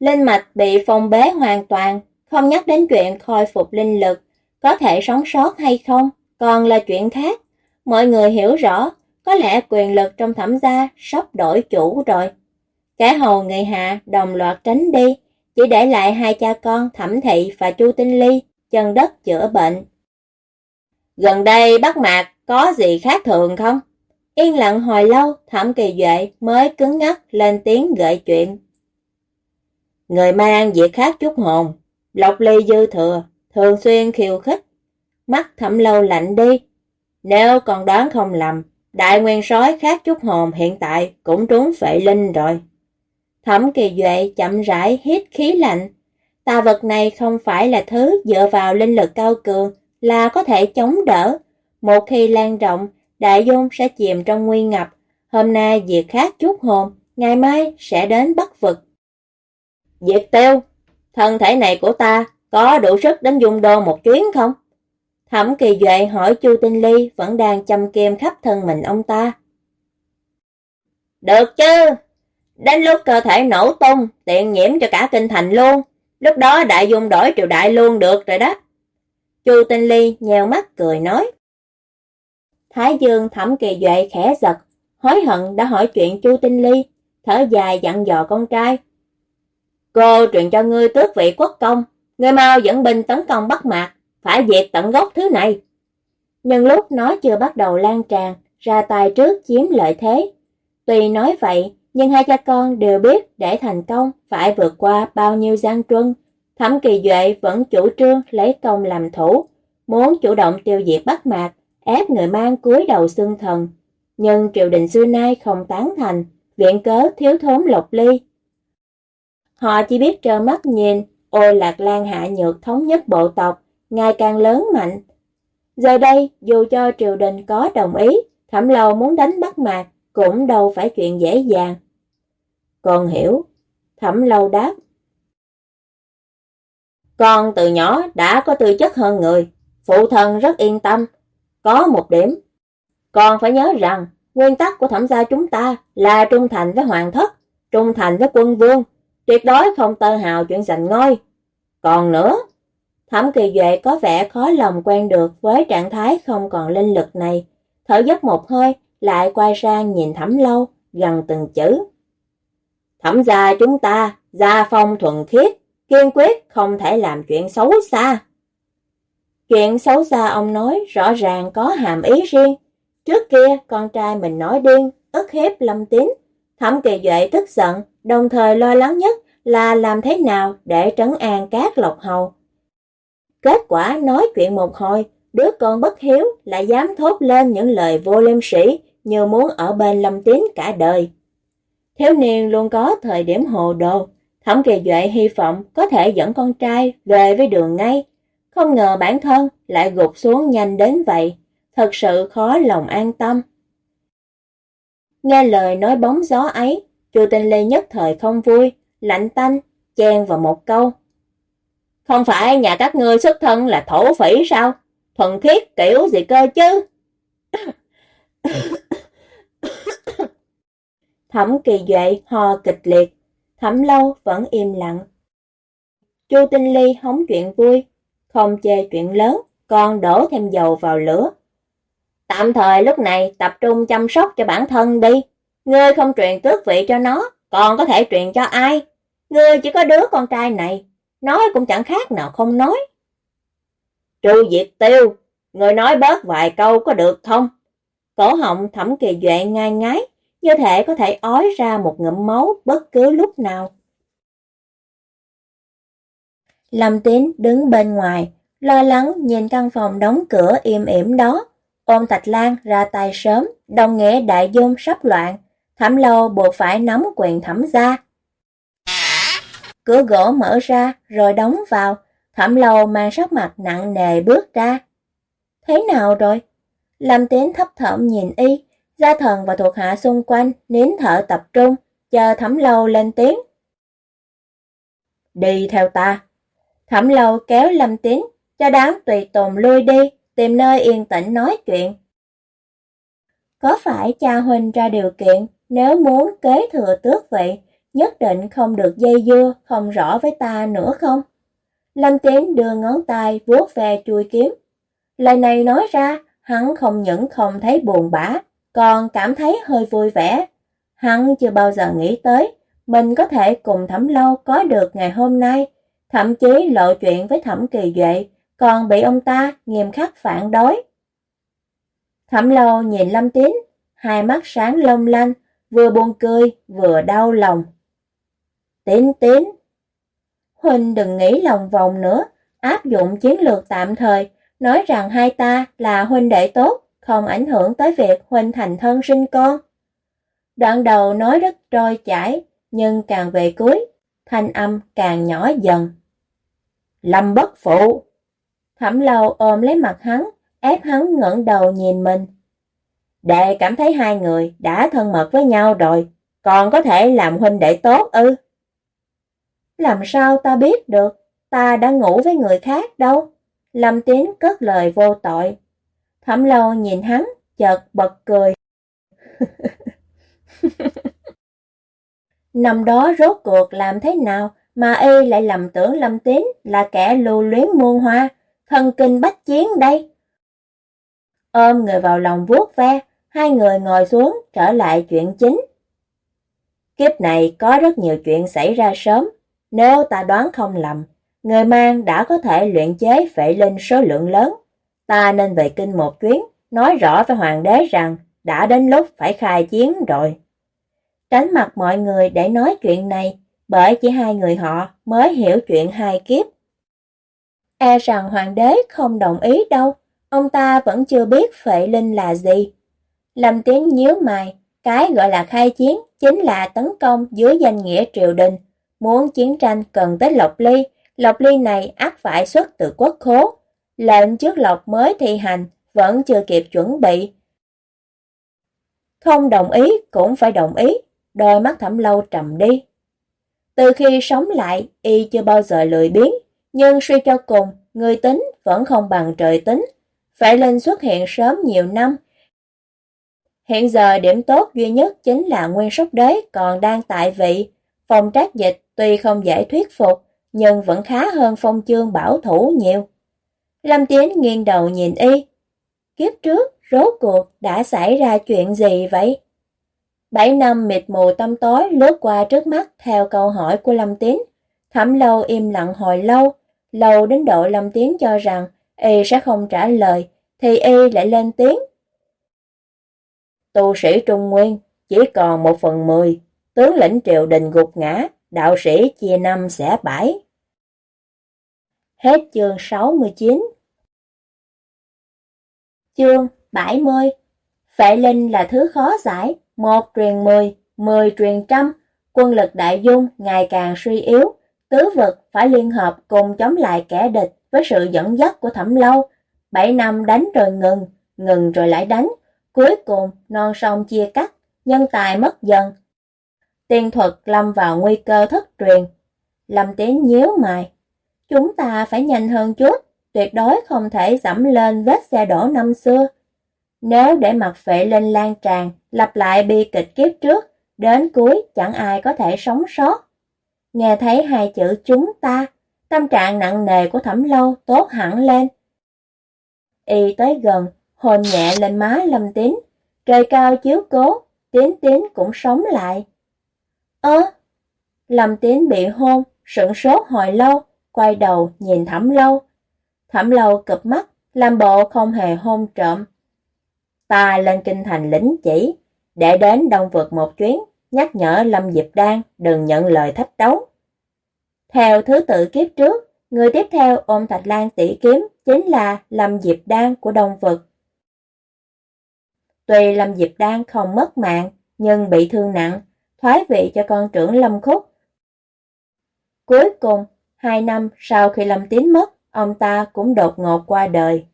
S1: Linh mạch bị phong bế hoàn toàn, không nhắc đến chuyện khôi phục linh lực, có thể sống sót hay không, còn là chuyện khác. Mọi người hiểu rõ, có lẽ quyền lực trong thẩm gia sắp đổi chủ rồi. Cả hầu người hạ đồng loạt tránh đi, chỉ để lại hai cha con thẩm thị và chu tinh ly, chân đất chữa bệnh. Gần đây bắt mạc có gì khác thường không? Yên lặng hồi lâu, thẩm kỳ duệ mới cứng ngắc lên tiếng gợi chuyện. Người mang việc khác chút hồn, lộc ly dư thừa, thường xuyên khiêu khích. Mắt thẩm lâu lạnh đi. Nếu còn đoán không lầm, đại nguyên sói khác chút hồn hiện tại cũng trúng phệ linh rồi. Thẩm kỳ duệ chậm rãi hít khí lạnh. Tà vật này không phải là thứ dựa vào linh lực cao cường là có thể chống đỡ. Một khi lan rộng, đại dung sẽ chìm trong nguy ngập. Hôm nay diệt khác chút hồn, ngày mai sẽ đến bất vực. Diệt tiêu, thân thể này của ta có đủ sức đến dung đô một chuyến không? Thẩm kỳ duệ hỏi Chu Tinh Ly vẫn đang chăm kim khắp thân mình ông ta. Được chứ, đến lúc cơ thể nổ tung, tiện nhiễm cho cả kinh thành luôn, lúc đó đại dung đổi triều đại luôn được rồi đó. Chu Tinh Ly nheo mắt cười nói. Thái Dương thẩm kỳ duệ khẽ giật, hối hận đã hỏi chuyện Chu Tinh Ly, thở dài dặn dò con trai. Cô truyền cho ngươi tước vị quốc công, ngươi mau dẫn binh tấn công Bắc Mạc, phải diệt tận gốc thứ này. Nhưng lúc nó chưa bắt đầu lan tràn, ra tay trước chiếm lợi thế. Tuy nói vậy, nhưng hai cha con đều biết để thành công phải vượt qua bao nhiêu gian truân. Thẩm Kỳ Duệ vẫn chủ trương lấy công làm thủ, muốn chủ động tiêu diệt bắt Mạc, ép người mang cúi đầu xương thần. Nhưng triều đình xưa nay không tán thành, viện cớ thiếu thốn lộc ly. Họ chỉ biết trơ mắt nhìn, ôi lạc lan hạ nhược thống nhất bộ tộc, ngày càng lớn mạnh. Giờ đây, dù cho triều đình có đồng ý, thẩm lầu muốn đánh bắt Mạc, cũng đâu phải chuyện dễ dàng. Con hiểu, thẩm lâu đáp. Con từ nhỏ đã có tư chất hơn người, phụ thân rất yên tâm. Có một điểm, con phải nhớ rằng nguyên tắc của thẩm gia chúng ta là trung thành với hoàng thất, trung thành với quân vương, tuyệt đối không tơ hào chuyện giành ngôi. Còn nữa, Thẩm Kỳ Duệ có vẻ khó lòng quen được với trạng thái không còn linh lực này, thở dốc một hơi, lại quay sang nhìn Thẩm Lâu, gần từng chữ. Thẩm gia chúng ta, gia phong thuần khiết, kiên quyết không thể làm chuyện xấu xa. Chuyện xấu xa ông nói rõ ràng có hàm ý riêng. Trước kia, con trai mình nói điên, ức hiếp lâm tín. Thẩm kỳ duệ tức giận, đồng thời lo lắng nhất là làm thế nào để trấn an các lộc hầu. Kết quả nói chuyện một hồi, đứa con bất hiếu lại dám thốt lên những lời vô liêm sĩ như muốn ở bên lâm tín cả đời. Thiếu niên luôn có thời điểm hồ đồ, Thẩm Kỳ Duệ hy vọng có thể dẫn con trai về với đường ngay. Không ngờ bản thân lại gục xuống nhanh đến vậy, thật sự khó lòng an tâm. Nghe lời nói bóng gió ấy, Chu Tinh Lê nhất thời không vui, lạnh tanh, chen vào một câu. Không phải nhà các ngươi xuất thân là thổ phỉ sao? Thuần khiết kiểu gì cơ chứ? Thẩm kỳ duệ ho kịch liệt, thẩm lâu vẫn im lặng. Chu Tinh Ly hóng chuyện vui, không chê chuyện lớn, còn đổ thêm dầu vào lửa. Tạm thời lúc này tập trung chăm sóc cho bản thân đi. Ngươi không truyền tước vị cho nó, còn có thể truyền cho ai? Ngươi chỉ có đứa con trai này, nói cũng chẳng khác nào không nói. Trừ diệt tiêu, người nói bớt vài câu có được không? Cổ họng thẩm kỳ duệ ngai ngái, như thể có thể ói ra một ngụm máu bất cứ lúc nào. Lâm Tín đứng bên ngoài, lo lắng nhìn căn phòng đóng cửa im ỉm đó. Ôm Thạch Lan ra tay sớm, đồng nghĩa đại dung sắp loạn. Thẩm lâu buộc phải nắm quyền thẩm gia. Cửa gỗ mở ra rồi đóng vào, thẩm lâu mang sắc mặt nặng nề bước ra. Thế nào rồi? Lâm Tín thấp thỏm nhìn y, gia thần và thuộc hạ xung quanh nín thở tập trung, chờ thẩm lâu lên tiếng. Đi theo ta. Thẩm lâu kéo Lâm Tín, cho đám tùy tùng lui đi, tìm nơi yên tĩnh nói chuyện. Có phải cha huynh ra điều kiện nếu muốn kế thừa tước vị, nhất định không được dây dưa, không rõ với ta nữa không? Lâm Tiến đưa ngón tay vuốt về chui kiếm. Lời này nói ra, hắn không những không thấy buồn bã, còn cảm thấy hơi vui vẻ. Hắn chưa bao giờ nghĩ tới, mình có thể cùng Thẩm Lâu có được ngày hôm nay, thậm chí lộ chuyện với Thẩm Kỳ Duệ, còn bị ông ta nghiêm khắc phản đối. Thẩm Lâu nhìn Lâm Tín, hai mắt sáng long lanh, vừa buồn cười, vừa đau lòng. Tín tín, Huynh đừng nghĩ lòng vòng nữa, áp dụng chiến lược tạm thời, nói rằng hai ta là huynh đệ tốt, không ảnh hưởng tới việc huynh thành thân sinh con. Đoạn đầu nói rất trôi chảy, nhưng càng về cuối, thanh âm càng nhỏ dần. Lâm bất phụ! Thẩm lâu ôm lấy mặt hắn, ép hắn ngẩng đầu nhìn mình. Đệ cảm thấy hai người đã thân mật với nhau rồi, còn có thể làm huynh đệ tốt ư? Làm sao ta biết được, ta đã ngủ với người khác đâu. Lâm Tiến cất lời vô tội. Thẩm lâu nhìn hắn, chợt bật cười. Năm đó rốt cuộc làm thế nào mà y lại lầm tưởng Lâm Tín là kẻ lưu luyến muôn hoa, thần kinh bách chiến đây. Ôm người vào lòng vuốt ve, hai người ngồi xuống trở lại chuyện chính. Kiếp này có rất nhiều chuyện xảy ra sớm, nếu ta đoán không lầm, người mang đã có thể luyện chế phệ linh số lượng lớn. Ta nên về kinh một chuyến, nói rõ với hoàng đế rằng đã đến lúc phải khai chiến rồi. Tránh mặt mọi người để nói chuyện này, bởi chỉ hai người họ mới hiểu chuyện hai kiếp. E rằng hoàng đế không đồng ý đâu, ông ta vẫn chưa biết phệ linh là gì. Lâm tiếng nhíu mày, cái gọi là khai chiến chính là tấn công dưới danh nghĩa triều đình, Muốn chiến tranh cần tới Lộc Ly, Lộc Ly này ác phải xuất từ quốc khố. Lệnh trước Lộc mới thi hành, vẫn chưa kịp chuẩn bị. Không đồng ý cũng phải đồng ý, đôi mắt thẩm lâu trầm đi. Từ khi sống lại, y chưa bao giờ lười biếng, nhưng suy cho cùng, người tính vẫn không bằng trời tính. Phải lên xuất hiện sớm nhiều năm. Hiện giờ điểm tốt duy nhất chính là nguyên sóc đế còn đang tại vị. Phòng trác dịch Tuy không dễ thuyết phục, nhưng vẫn khá hơn phong chương bảo thủ nhiều. Lâm Tiến nghiêng đầu nhìn y. Kiếp trước, rốt cuộc đã xảy ra chuyện gì vậy? Bảy năm mịt mù tâm tối lướt qua trước mắt theo câu hỏi của Lâm Tiến. Thẩm lâu im lặng hồi lâu, lâu đến độ Lâm Tiến cho rằng y sẽ không trả lời, thì y lại lên tiếng. Tu sĩ Trung Nguyên chỉ còn một phần mười, tướng lĩnh triều đình gục ngã, đạo sĩ chia năm xẻ bảy. Hết chương 69 Chương 70 Phệ linh là thứ khó giải, một truyền mười, mười truyền trăm, quân lực đại dung ngày càng suy yếu, tứ vực phải liên hợp cùng chống lại kẻ địch với sự dẫn dắt của thẩm lâu. Bảy năm đánh rồi ngừng, ngừng rồi lại đánh, cuối cùng non sông chia cắt, nhân tài mất dần, Tiên thuật lâm vào nguy cơ thất truyền. Lâm tiến nhíu mày. Chúng ta phải nhanh hơn chút, tuyệt đối không thể dẫm lên vết xe đổ năm xưa. Nếu để mặt phệ lên lan tràn, lặp lại bi kịch kiếp trước, đến cuối chẳng ai có thể sống sót. Nghe thấy hai chữ chúng ta, tâm trạng nặng nề của thẩm lâu tốt hẳn lên. Y tới gần, hồn nhẹ lên má lâm tín, trời cao chiếu cố, tiến tiến cũng sống lại. Ơ! Lâm Tiến bị hôn, sửng sốt hồi lâu, quay đầu nhìn Thẩm Lâu. Thẩm Lâu cụp mắt, làm bộ không hề hôn trộm. Ta lên kinh thành lính chỉ, để đến Đông Vực một chuyến, nhắc nhở Lâm Diệp Đan đừng nhận lời thách đấu. Theo thứ tự kiếp trước, người tiếp theo ôm Thạch Lan tỷ kiếm chính là Lâm Diệp Đan của Đông Vực. Tuy Lâm Diệp Đan không mất mạng, nhưng bị thương nặng, thoái vị cho con trưởng Lâm Khúc. Cuối cùng, hai năm sau khi Lâm Tín mất, ông ta cũng đột ngột qua đời.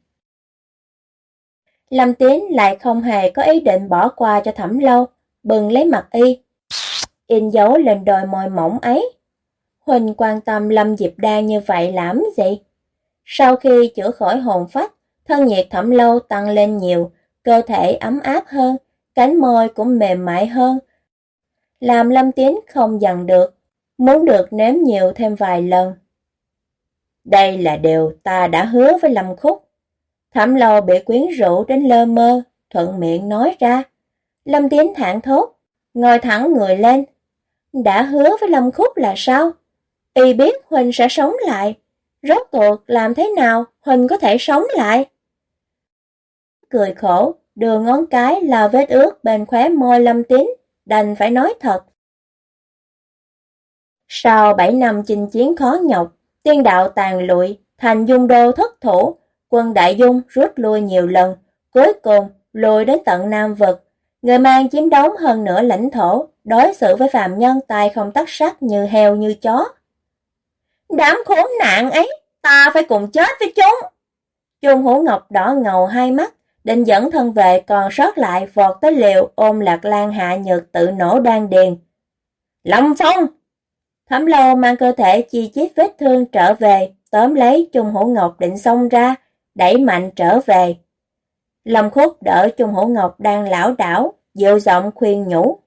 S1: Lâm Tín lại không hề có ý định bỏ qua cho thẩm lâu, bừng lấy mặt y. in dấu lên đôi môi mỏng ấy. Huỳnh quan tâm Lâm Diệp Đan như vậy làm gì? Sau khi chữa khỏi hồn phách, thân nhiệt thẩm lâu tăng lên nhiều, cơ thể ấm áp hơn, cánh môi cũng mềm mại hơn. Làm Lâm Tiến không dằn được, muốn được nếm nhiều thêm vài lần. Đây là điều ta đã hứa với Lâm Khúc. Thẩm lâu bị quyến rũ đến lơ mơ, thuận miệng nói ra. Lâm Tiến thản thốt, ngồi thẳng người lên. Đã hứa với Lâm Khúc là sao? Y biết Huỳnh sẽ sống lại. Rốt cuộc làm thế nào Huỳnh có thể sống lại? Cười khổ, đưa ngón cái là vết ướt bên khóe môi Lâm Tín, đành phải nói thật. Sau 7 năm chinh chiến khó nhọc, tiên đạo tàn lụi, thành dung đô thất thủ, quân đại dung rút lui nhiều lần, cuối cùng lùi đến tận Nam Vực. Người mang chiếm đóng hơn nửa lãnh thổ, đối xử với phàm nhân tay không tắt sắt như heo như chó. Đám khốn nạn ấy, ta phải cùng chết với chúng. Trung Hữu Ngọc đỏ ngầu hai mắt, định dẫn thân về còn sót lại vọt tới liều ôm Lạc Lan hạ nhược tự nổ đan điền. Lâm Phong! Thẩm lâu mang cơ thể chi chít vết thương trở về, tóm lấy Trung Hữu Ngọc định xông ra, đẩy mạnh trở về. Lâm Khúc đỡ Trung Hữu Ngọc đang lão đảo, dịu giọng khuyên nhủ.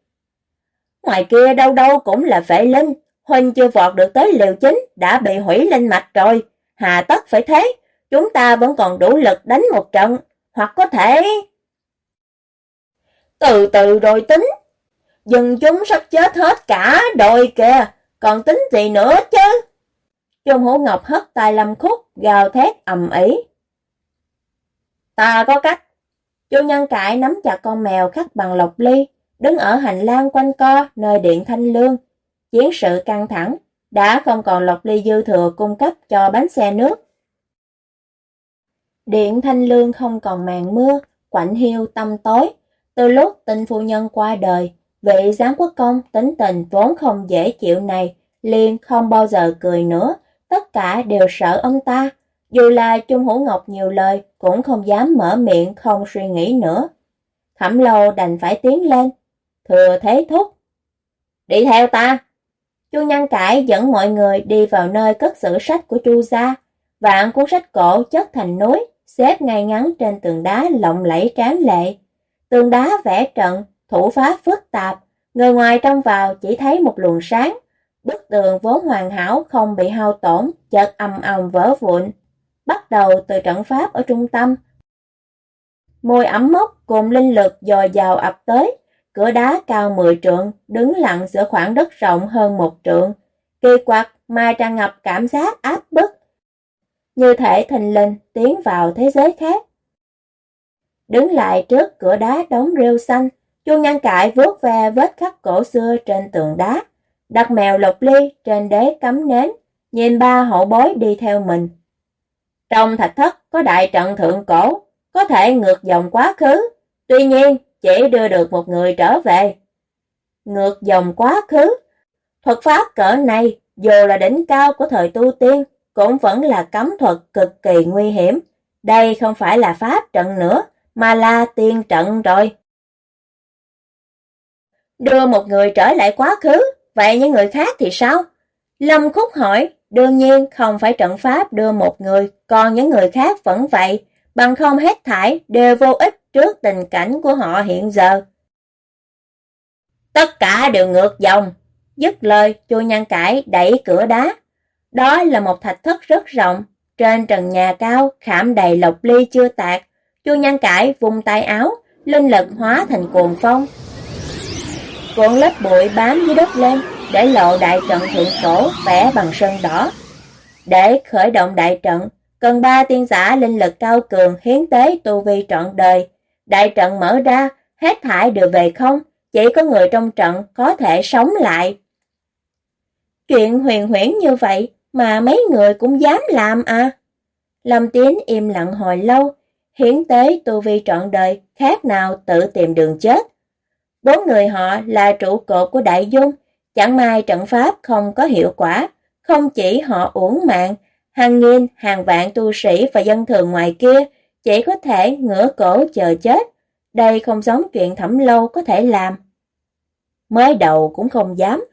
S1: Ngoài kia đâu đâu cũng là vệ linh, Huynh chưa vọt được tới liều chính, đã bị hủy linh mạch rồi. Hà tất phải thế, chúng ta vẫn còn đủ lực đánh một trận, hoặc có thể... Từ từ rồi tính. dân chúng sắp chết hết cả đội kìa, còn tính gì nữa chứ? Trung Hữu Ngọc hất tay Lâm Khúc, gào thét ầm ĩ. Ta có cách. Chu Nhân Cải nắm chặt con mèo khắc bằng lộc ly, đứng ở hành lang quanh co nơi điện thanh lương. Chiến sự căng thẳng, đã không còn lộc ly dư thừa cung cấp cho bánh xe nước. Điện thanh lương không còn màn mưa, quạnh hiu tâm tối. Từ lúc tình phu nhân qua đời, vị giám quốc công tính tình vốn không dễ chịu này, liền không bao giờ cười nữa, tất cả đều sợ ông ta. Dù là Trung Hữu Ngọc nhiều lời, cũng không dám mở miệng không suy nghĩ nữa. Thẩm lâu đành phải tiến lên. Thừa thế thúc. Đi theo ta. Chu Nhân Cải dẫn mọi người đi vào nơi cất giữ sách của Chu gia. Vạn cuốn sách cổ chất thành núi, xếp ngay ngắn trên tường đá lộng lẫy tráng lệ. Tường đá vẽ trận, thủ pháp phức tạp, người ngoài trong vào chỉ thấy một luồng sáng. Bức tường vốn hoàn hảo không bị hao tổn, chợt ầm ầm vỡ vụn. Bắt đầu từ trận pháp ở trung tâm. Môi ấm mốc cùng linh lực dồi dào ập tới, cửa đá cao 10 trượng, đứng lặng giữa khoảng đất rộng hơn một trượng. Kỳ quặc mà tràn ngập cảm giác áp bức, như thể thình linh tiến vào thế giới khác. Đứng lại trước cửa đá đóng rêu xanh, Chu ngăn Cải vuốt ve vết khắc cổ xưa trên tường đá, đặt mèo lục ly trên đế cắm nến, nhìn ba hậu bối đi theo mình. Trong thạch thất có đại trận thượng cổ, có thể ngược dòng quá khứ, tuy nhiên chỉ đưa được một người trở về. Ngược dòng quá khứ, thuật pháp cỡ này dù là đỉnh cao của thời tu tiên, cũng vẫn là cấm thuật cực kỳ nguy hiểm. Đây không phải là pháp trận nữa, mà là tiên trận rồi. Đưa một người trở lại quá khứ, vậy những người khác thì sao? Lâm Khúc hỏi, đương nhiên không phải trận pháp đưa một người, còn những người khác vẫn vậy, bằng không hết thải đều vô ích trước tình cảnh của họ hiện giờ. Tất cả đều ngược dòng, dứt lời chu nhan cải đẩy cửa đá, đó là một thạch thất rất rộng, trên trần nhà cao khảm đầy lộc ly chưa tạc. Chu Nhân Cải vung tay áo, linh lực hóa thành cuồng phong. Cuộn lớp bụi bám dưới đất lên, để lộ đại trận thượng cổ vẽ bằng sơn đỏ. Để khởi động đại trận, cần ba tiên giả linh lực cao cường hiến tế tu vi trọn đời. Đại trận mở ra, hết thải đều về không, chỉ có người trong trận có thể sống lại. Chuyện huyền huyễn như vậy, mà mấy người cũng dám làm à? Lâm Tiến im lặng hồi lâu, hiến tế tu vi trọn đời, khác nào tự tìm đường chết. Bốn người họ là trụ cột của đại dung, chẳng may trận pháp không có hiệu quả, không chỉ họ uổng mạng, hàng nghìn, hàng vạn tu sĩ và dân thường ngoài kia chỉ có thể ngửa cổ chờ chết. Đây không giống chuyện thẩm lâu có thể làm. mới đầu cũng không dám.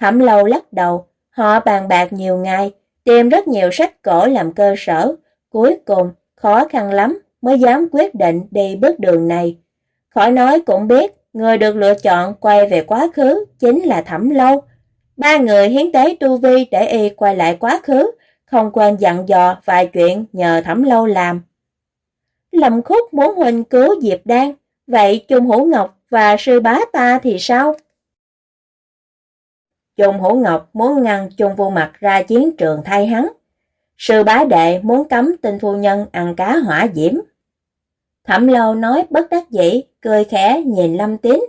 S1: Thẩm lâu lắc đầu, họ bàn bạc nhiều ngày, tìm rất nhiều sách cổ làm cơ sở, cuối cùng khó khăn lắm mới dám quyết định đi bước đường này. Khỏi nói cũng biết, người được lựa chọn quay về quá khứ chính là Thẩm Lâu. Ba người hiến tế tu vi để y quay lại quá khứ, không quên dặn dò vài chuyện nhờ Thẩm Lâu làm. Lâm Khúc muốn huynh cứu Diệp Đan, vậy Trung Hữu Ngọc và sư bá ta thì sao? Trung Hữu Ngọc muốn ngăn Chung Vô Mặt ra chiến trường thay hắn. Sư bá đệ muốn cấm tinh phu nhân ăn cá hỏa diễm. Thẩm lâu nói bất đắc dĩ, cười khẽ nhìn Lâm Tín.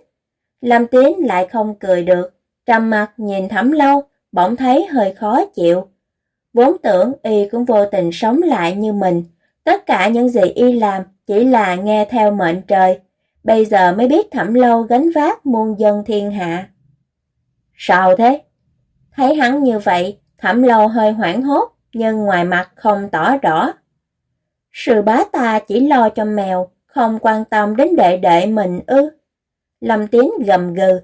S1: Lâm Tín lại không cười được, trầm mặt nhìn thẩm lâu, bỗng thấy hơi khó chịu. Vốn tưởng y cũng vô tình sống lại như mình, tất cả những gì y làm chỉ là nghe theo mệnh trời, bây giờ mới biết thẩm lâu gánh vác muôn dân thiên hạ. Sao thế? Thấy hắn như vậy, thẩm lâu hơi hoảng hốt, nhưng ngoài mặt không tỏ rõ. Sư bá ta chỉ lo cho mèo, không quan tâm đến đệ đệ mình ư. Lâm Tiến gầm gừ,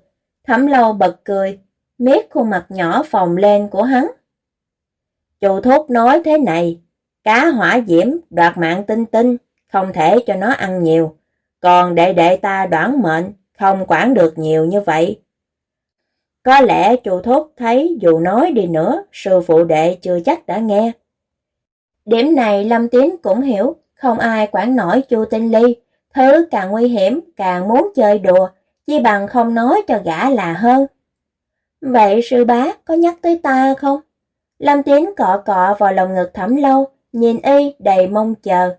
S1: thẩm lâu bật cười, miết khuôn mặt nhỏ phồng lên của hắn. Chủ thúc nói thế này, cá hỏa diễm đoạt mạng tinh tinh, không thể cho nó ăn nhiều, còn đệ đệ ta đoán mệnh, không quản được nhiều như vậy. Có lẽ chủ thúc thấy dù nói đi nữa, sư phụ đệ chưa chắc đã nghe. Điểm này Lâm Tiến cũng hiểu, không ai quản nổi Chu Tinh Ly, thứ càng nguy hiểm, càng muốn chơi đùa, chi bằng không nói cho gã là hơn. Vậy sư bá có nhắc tới ta không? Lâm Tiến cọ cọ vào lòng ngực thẩm lâu, nhìn y đầy mong chờ.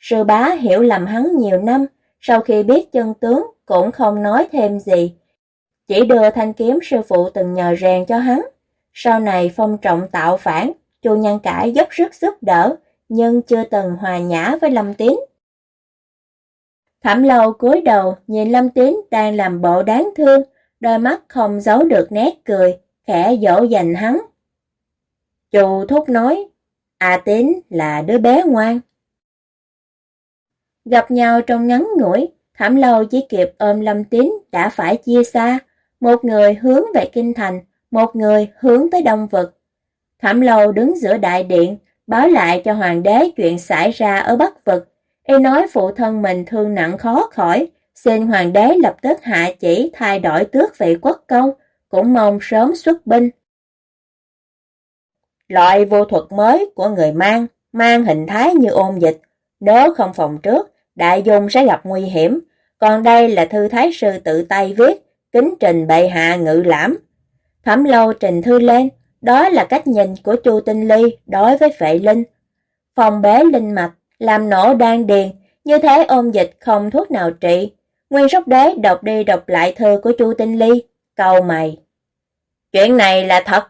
S1: Sư bá hiểu lầm hắn nhiều năm, sau khi biết chân tướng cũng không nói thêm gì. Chỉ đưa thanh kiếm sư phụ từng nhờ rèn cho hắn. Sau này phong trọng tạo phản, chu nhân cải dốc sức giúp đỡ, nhưng chưa từng hòa nhã với Lâm Tín. Thẩm lâu cúi đầu nhìn Lâm Tín đang làm bộ đáng thương, đôi mắt không giấu được nét cười, khẽ dỗ dành hắn. Chu thúc nói, A Tín là đứa bé ngoan. Gặp nhau trong ngắn ngủi, Thẩm lâu chỉ kịp ôm Lâm Tín đã phải chia xa, một người hướng về Kinh Thành, một người hướng tới Đông Vực. Thẩm lâu đứng giữa đại điện, báo lại cho hoàng đế chuyện xảy ra ở Bắc Vực. Y nói phụ thân mình thương nặng khó khỏi, xin hoàng đế lập tức hạ chỉ thay đổi tước vị quốc công, cũng mong sớm xuất binh. Loại vô thuật mới của người mang, mang hình thái như ôn dịch, nếu không phòng trước, đại dung sẽ gặp nguy hiểm, còn đây là thư thái sư tự tay viết, kính trình bệ hạ ngự lãm. Thẩm lâu trình thư lên, đó là cách nhìn của Chu Tinh Ly đối với Phệ Linh. Phòng bế linh mạch, làm nổ đan điền, như thế ôm dịch không thuốc nào trị. Nguyên sóc đế đọc đi đọc lại thư của Chu Tinh Ly, cầu mày. Chuyện này là thật.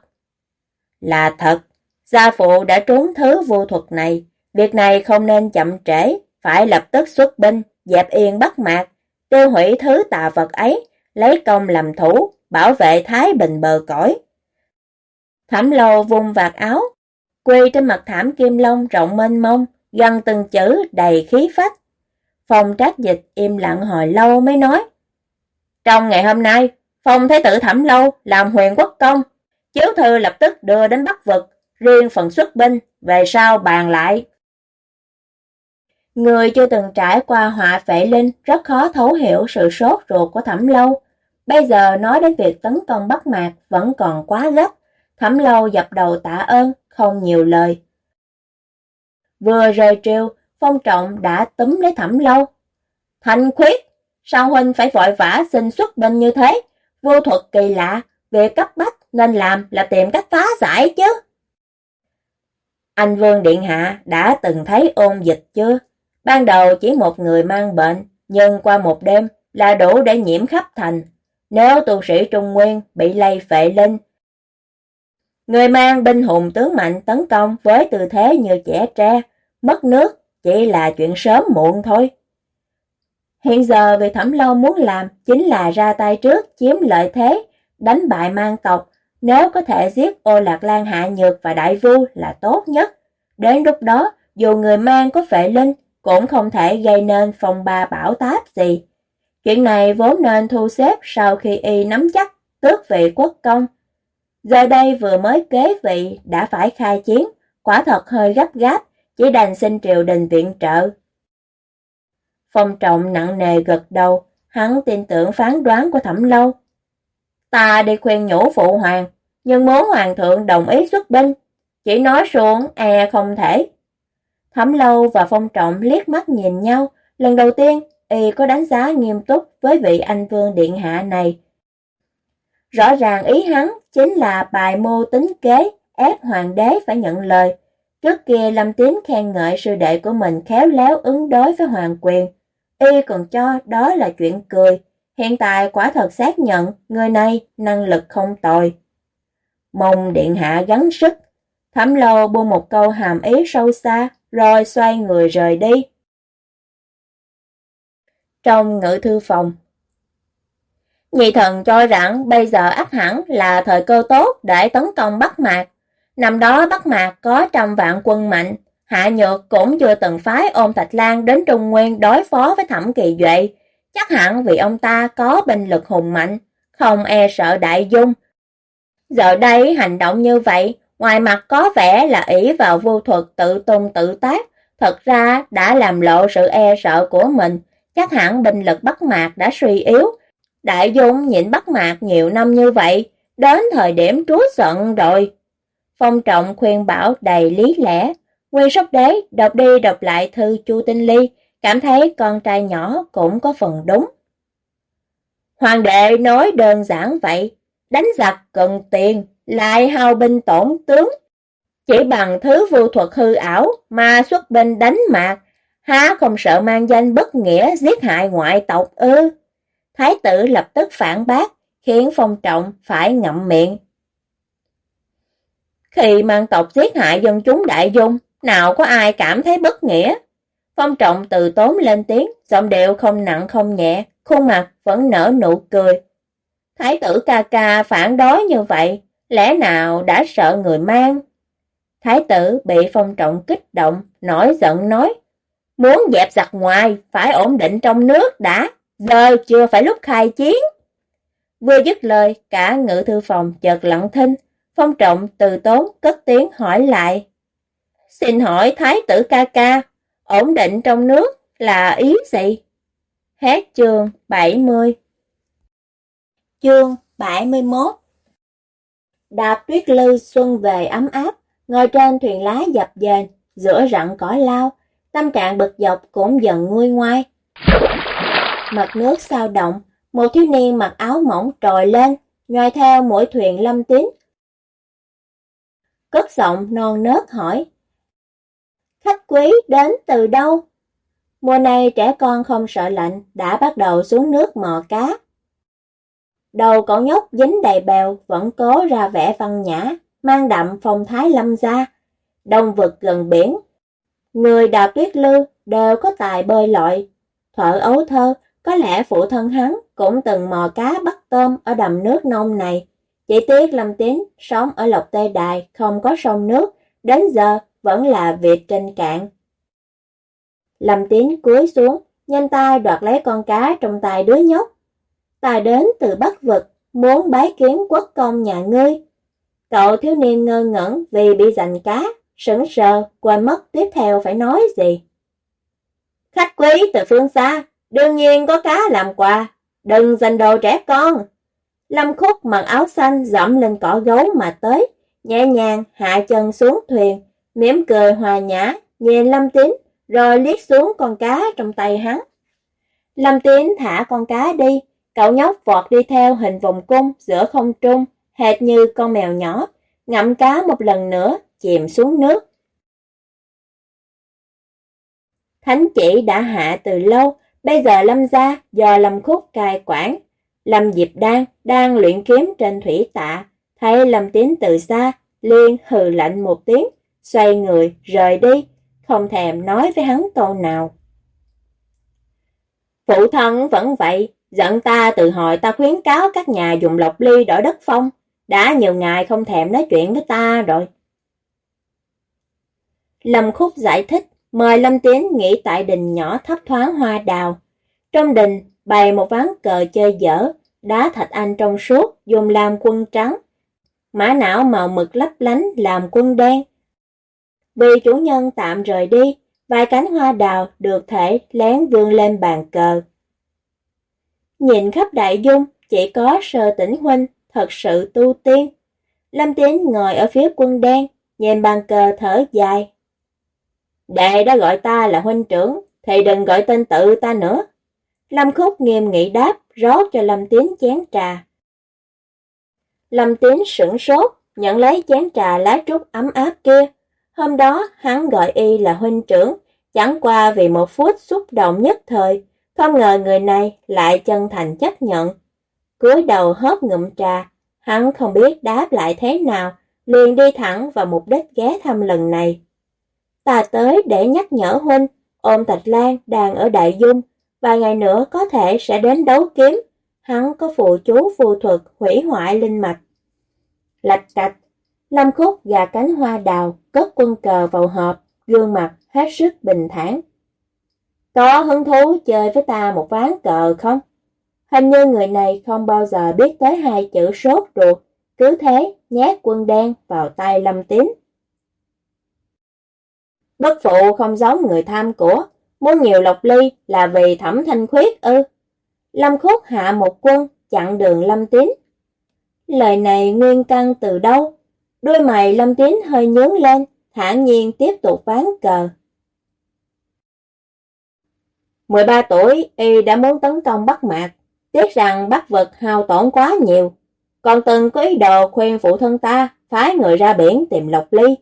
S1: Là thật, gia phụ đã trốn thứ vô thuật này, việc này không nên chậm trễ, phải lập tức xuất binh, dẹp yên bắt mạc, tiêu hủy thứ tà vật ấy, lấy công làm thủ, bảo vệ Thái Bình bờ cõi. Thẩm lâu vung vạt áo, quỳ trên mặt thảm kim long rộng mênh mông, gần từng chữ đầy khí phách. Phòng trách dịch im lặng hồi lâu mới nói. Trong ngày hôm nay, Phong Thái tử Thẩm Lâu làm huyền quốc công, chiếu thư lập tức đưa đến Bắc Vực, riêng phần xuất binh, về sau bàn lại. Người chưa từng trải qua họa phệ linh rất khó thấu hiểu sự sốt ruột của Thẩm Lâu. Bây giờ nói đến việc tấn công Bắc Mạc vẫn còn quá gấp. Thẩm Lâu dập đầu tạ ơn, không nhiều lời. Vừa rời triều, Phong Trọng đã túm lấy Thẩm Lâu. Thành khuyết, sao huynh phải vội vã xin xuất binh như thế? Vô thuật kỳ lạ, việc cấp bách nên làm là tìm cách phá giải chứ. Anh Vương Điện Hạ đã từng thấy ôn dịch chưa? Ban đầu chỉ một người mang bệnh, nhưng qua một đêm là đủ để nhiễm khắp thành. Nếu tu sĩ Trung Nguyên bị lây phệ linh, người mang binh hùng tướng mạnh tấn công với tư thế như trẻ tre, mất nước chỉ là chuyện sớm muộn thôi. Hiện giờ việc Thẩm Lâu muốn làm chính là ra tay trước chiếm lợi thế, đánh bại mang tộc, nếu có thể giết ô lạc lan hạ nhược và đại vu là tốt nhất. Đến lúc đó, dù người mang có phệ linh, cũng không thể gây nên phong ba bảo táp gì. Chuyện này vốn nên thu xếp sau khi y nắm chắc tước vị quốc công. Giờ đây vừa mới kế vị đã phải khai chiến, quả thật hơi gấp gáp, chỉ đành xin triều đình viện trợ. Phong trọng nặng nề gật đầu, hắn tin tưởng phán đoán của thẩm lâu. Ta đi khuyên nhủ phụ hoàng, nhưng muốn hoàng thượng đồng ý xuất binh, chỉ nói xuống e không thể. Thẩm lâu và phong trọng liếc mắt nhìn nhau, lần đầu tiên y có đánh giá nghiêm túc với vị anh vương điện hạ này. Rõ ràng ý hắn chính là bài mô tính kế ép hoàng đế phải nhận lời. Trước kia Lâm Tín khen ngợi sư đệ của mình khéo léo ứng đối với hoàng quyền. Y còn cho đó là chuyện cười. Hiện tại quả thật xác nhận người này năng lực không tồi. Mong điện hạ gắng sức. Thẩm lâu buông một câu hàm ý sâu xa rồi xoay người rời đi. Trong ngự thư phòng Nhị thần cho rằng bây giờ ắt hẳn là thời cơ tốt để tấn công Bắc Mạc. Năm đó Bắc Mạc có trăm vạn quân mạnh, Hạ Nhược cũng chưa từng phái ôn Thạch Lan đến Trung Nguyên đối phó với Thẩm Kỳ Duệ. Chắc hẳn vì ông ta có binh lực hùng mạnh, không e sợ đại dung. Giờ đây hành động như vậy, ngoài mặt có vẻ là ỷ vào vô thuật tự tung tự tác, thật ra đã làm lộ sự e sợ của mình. Chắc hẳn binh lực Bắc Mạc đã suy yếu, Đại Dung nhịn bất mạc nhiều năm như vậy, đến thời điểm trút giận rồi. Phong trọng khuyên bảo đầy lý lẽ, Nguyên sóc đế đọc đi đọc lại thư Chu Tinh Ly, cảm thấy con trai nhỏ cũng có phần đúng. Hoàng đệ nói đơn giản vậy, đánh giặc cần tiền, lại hao binh tổn tướng. Chỉ bằng thứ vô thuật hư ảo mà xuất binh đánh mạc, há không sợ mang danh bất nghĩa giết hại ngoại tộc ư. Thái tử lập tức phản bác, khiến phong trọng phải ngậm miệng. Khi mang tộc giết hại dân chúng đại dung, nào có ai cảm thấy bất nghĩa. Phong trọng từ tốn lên tiếng, giọng điệu không nặng không nhẹ, khuôn mặt vẫn nở nụ cười. Thái tử ca ca phản đối như vậy, lẽ nào đã sợ người mang? Thái tử bị phong trọng kích động, nổi giận nói, muốn dẹp giặc ngoài, phải ổn định trong nước đã. Giờ chưa phải lúc khai chiến. Vừa dứt lời, cả ngự thư phòng chợt lặng thinh. Phong trọng từ tốn cất tiếng hỏi lại. Xin hỏi Thái tử ca ca, ổn định trong nước là ý gì? Hết chương 70 Chương 71 Đạp tuyết lư xuân về ấm áp, ngồi trên thuyền lá dập dềnh, giữa rặng cỏ lao, tâm trạng bực dọc cũng dần nguôi ngoai. Mặt nước sao động, một thiếu niên mặc áo mỏng trồi lên, nhòi theo mỗi thuyền lâm tín. Cất giọng non nớt hỏi. Khách quý đến từ đâu? Mùa này trẻ con không sợ lạnh, đã bắt đầu xuống nước mò cá. Đầu cậu nhóc dính đầy bèo vẫn cố ra vẻ văn nhã, mang đậm phong thái lâm gia. Đông vực gần biển, người đào tuyết lư đều có tài bơi lội. Thợ ấu thơ có lẽ phụ thân hắn cũng từng mò cá bắt tôm ở đầm nước nông này. Chỉ tiếc Lâm Tín sống ở Lộc Tây Đài không có sông nước, đến giờ vẫn là việc trên cạn. Lâm Tín cúi xuống, nhanh tay đoạt lấy con cá trong tay đứa nhóc. Ta đến từ Bắc Vực, muốn bái kiến quốc công nhà ngươi. Cậu thiếu niên ngơ ngẩn vì bị giành cá, sững sờ, quên mất tiếp theo phải nói gì. Khách quý từ phương xa, Đương nhiên có cá làm quà, đừng giành đồ trẻ con. Lâm Khúc mặc áo xanh dẫm lên cỏ gấu mà tới, nhẹ nhàng hạ chân xuống thuyền, mỉm cười hòa nhã, nhìn Lâm Tín, rồi liếc xuống con cá trong tay hắn. Lâm Tín thả con cá đi, cậu nhóc vọt đi theo hình vòng cung giữa không trung, hệt như con mèo nhỏ, ngậm cá một lần nữa, chìm xuống nước. Thánh chỉ đã hạ từ lâu, Bây giờ Lâm gia do Lâm Khúc cai quản, Lâm Diệp Đan đang luyện kiếm trên thủy tạ, thấy Lâm Tiến từ xa, liền hừ lạnh một tiếng, xoay người rời đi, không thèm nói với hắn câu nào. Phụ thân vẫn vậy, giận ta từ hồi ta khuyến cáo các nhà dùng lộc ly đổi đất phong, đã nhiều ngày không thèm nói chuyện với ta rồi. Lâm Khúc giải thích, Mời Lâm Tiến nghỉ tại đình nhỏ thấp thoáng hoa đào. Trong đình, bày một ván cờ chơi dở, đá thạch anh trong suốt dùng làm quân trắng. Mã não màu mực lấp lánh làm quân đen. Vì chủ nhân tạm rời đi, vài cánh hoa đào được thể lén vươn lên bàn cờ. Nhìn khắp đại dung, chỉ có sơ tỉnh huynh thật sự tu tiên. Lâm Tiến ngồi ở phía quân đen, nhìn bàn cờ thở dài. Đệ đã gọi ta là huynh trưởng, thì đừng gọi tên tự ta nữa. Lâm Khúc nghiêm nghị đáp, rót cho Lâm Tiến chén trà. Lâm Tiến sửng sốt, nhận lấy chén trà lá trúc ấm áp kia. Hôm đó hắn gọi y là huynh trưởng, chẳng qua vì một phút xúc động nhất thời, không ngờ người này lại chân thành chấp nhận. cúi đầu hớp ngụm trà, hắn không biết đáp lại thế nào, liền đi thẳng vào mục đích ghé thăm lần này. Ta tới để nhắc nhở huynh, ôm Thạch Lan đang ở Đại Dung, vài ngày nữa có thể sẽ đến đấu kiếm, hắn có phụ chú phù thuật hủy hoại linh mạch. Lạch cạch, Lâm Khúc gà cánh hoa đào, cất quân cờ vào hộp, gương mặt hết sức bình thản. Có hứng thú chơi với ta một ván cờ không? Hình như người này không bao giờ biết tới hai chữ sốt ruột, cứ thế nhét quân đen vào tay Lâm Tín. Bất phụ không giống người tham của, muốn nhiều lộc ly là vì thẩm thanh khuyết ư. Lâm Khúc hạ một quân, chặn đường Lâm Tín. Lời này nguyên căn từ đâu? Đôi mày Lâm Tín hơi nhướng lên, thản nhiên tiếp tục ván cờ. 13 tuổi, y đã muốn tấn công Bắc Mạc, tiếc rằng Bắc vật hao tổn quá nhiều, còn từng có ý đồ khuyên phụ thân ta phái người ra biển tìm Lộc Ly.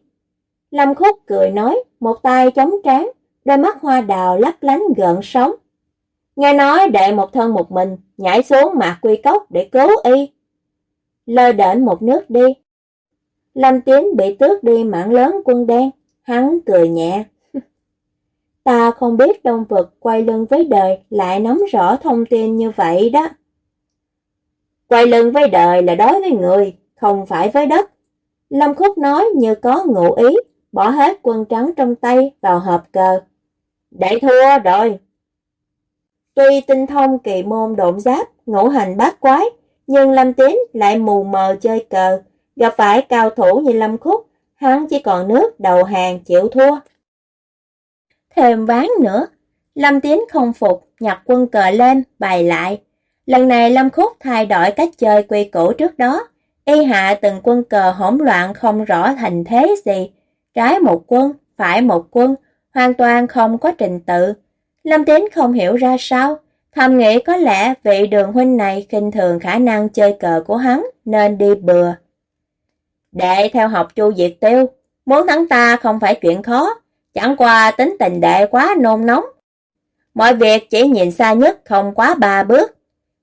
S1: Lâm Khúc cười nói, một tay chống trán, đôi mắt hoa đào lấp lánh gợn sóng. Nghe nói đệ một thân một mình, nhảy xuống mạc quy cốc để cứu y. lời đễnh một nước đi. Lâm Tiến bị tước đi mạng lớn quân đen, hắn cười nhẹ. Ta không biết đông vực quay lưng với đời lại nắm rõ thông tin như vậy đó. Quay lưng với đời là đối với người, không phải với đất. Lâm Khúc nói như có ngụ ý, bỏ hết quân trắng trong tay vào hộp cờ. Để thua rồi. Tuy tinh thông kỳ môn độn giáp, ngũ hành bát quái, nhưng Lâm Tiến lại mù mờ chơi cờ, gặp phải cao thủ như Lâm Khúc, hắn chỉ còn nước đầu hàng chịu thua. Thêm ván nữa, Lâm Tiến không phục, nhặt quân cờ lên, bày lại. Lần này Lâm Khúc thay đổi cách chơi quy củ trước đó, y hạ từng quân cờ hỗn loạn không rõ thành thế gì, trái một quân, phải một quân, hoàn toàn không có trình tự. Lâm Tín không hiểu ra sao, thầm nghĩ có lẽ vị đường huynh này kinh thường khả năng chơi cờ của hắn nên đi bừa. Đệ theo học chu diệt tiêu, muốn thắng ta không phải chuyện khó, chẳng qua tính tình đệ quá nôn nóng. Mọi việc chỉ nhìn xa nhất không quá ba bước.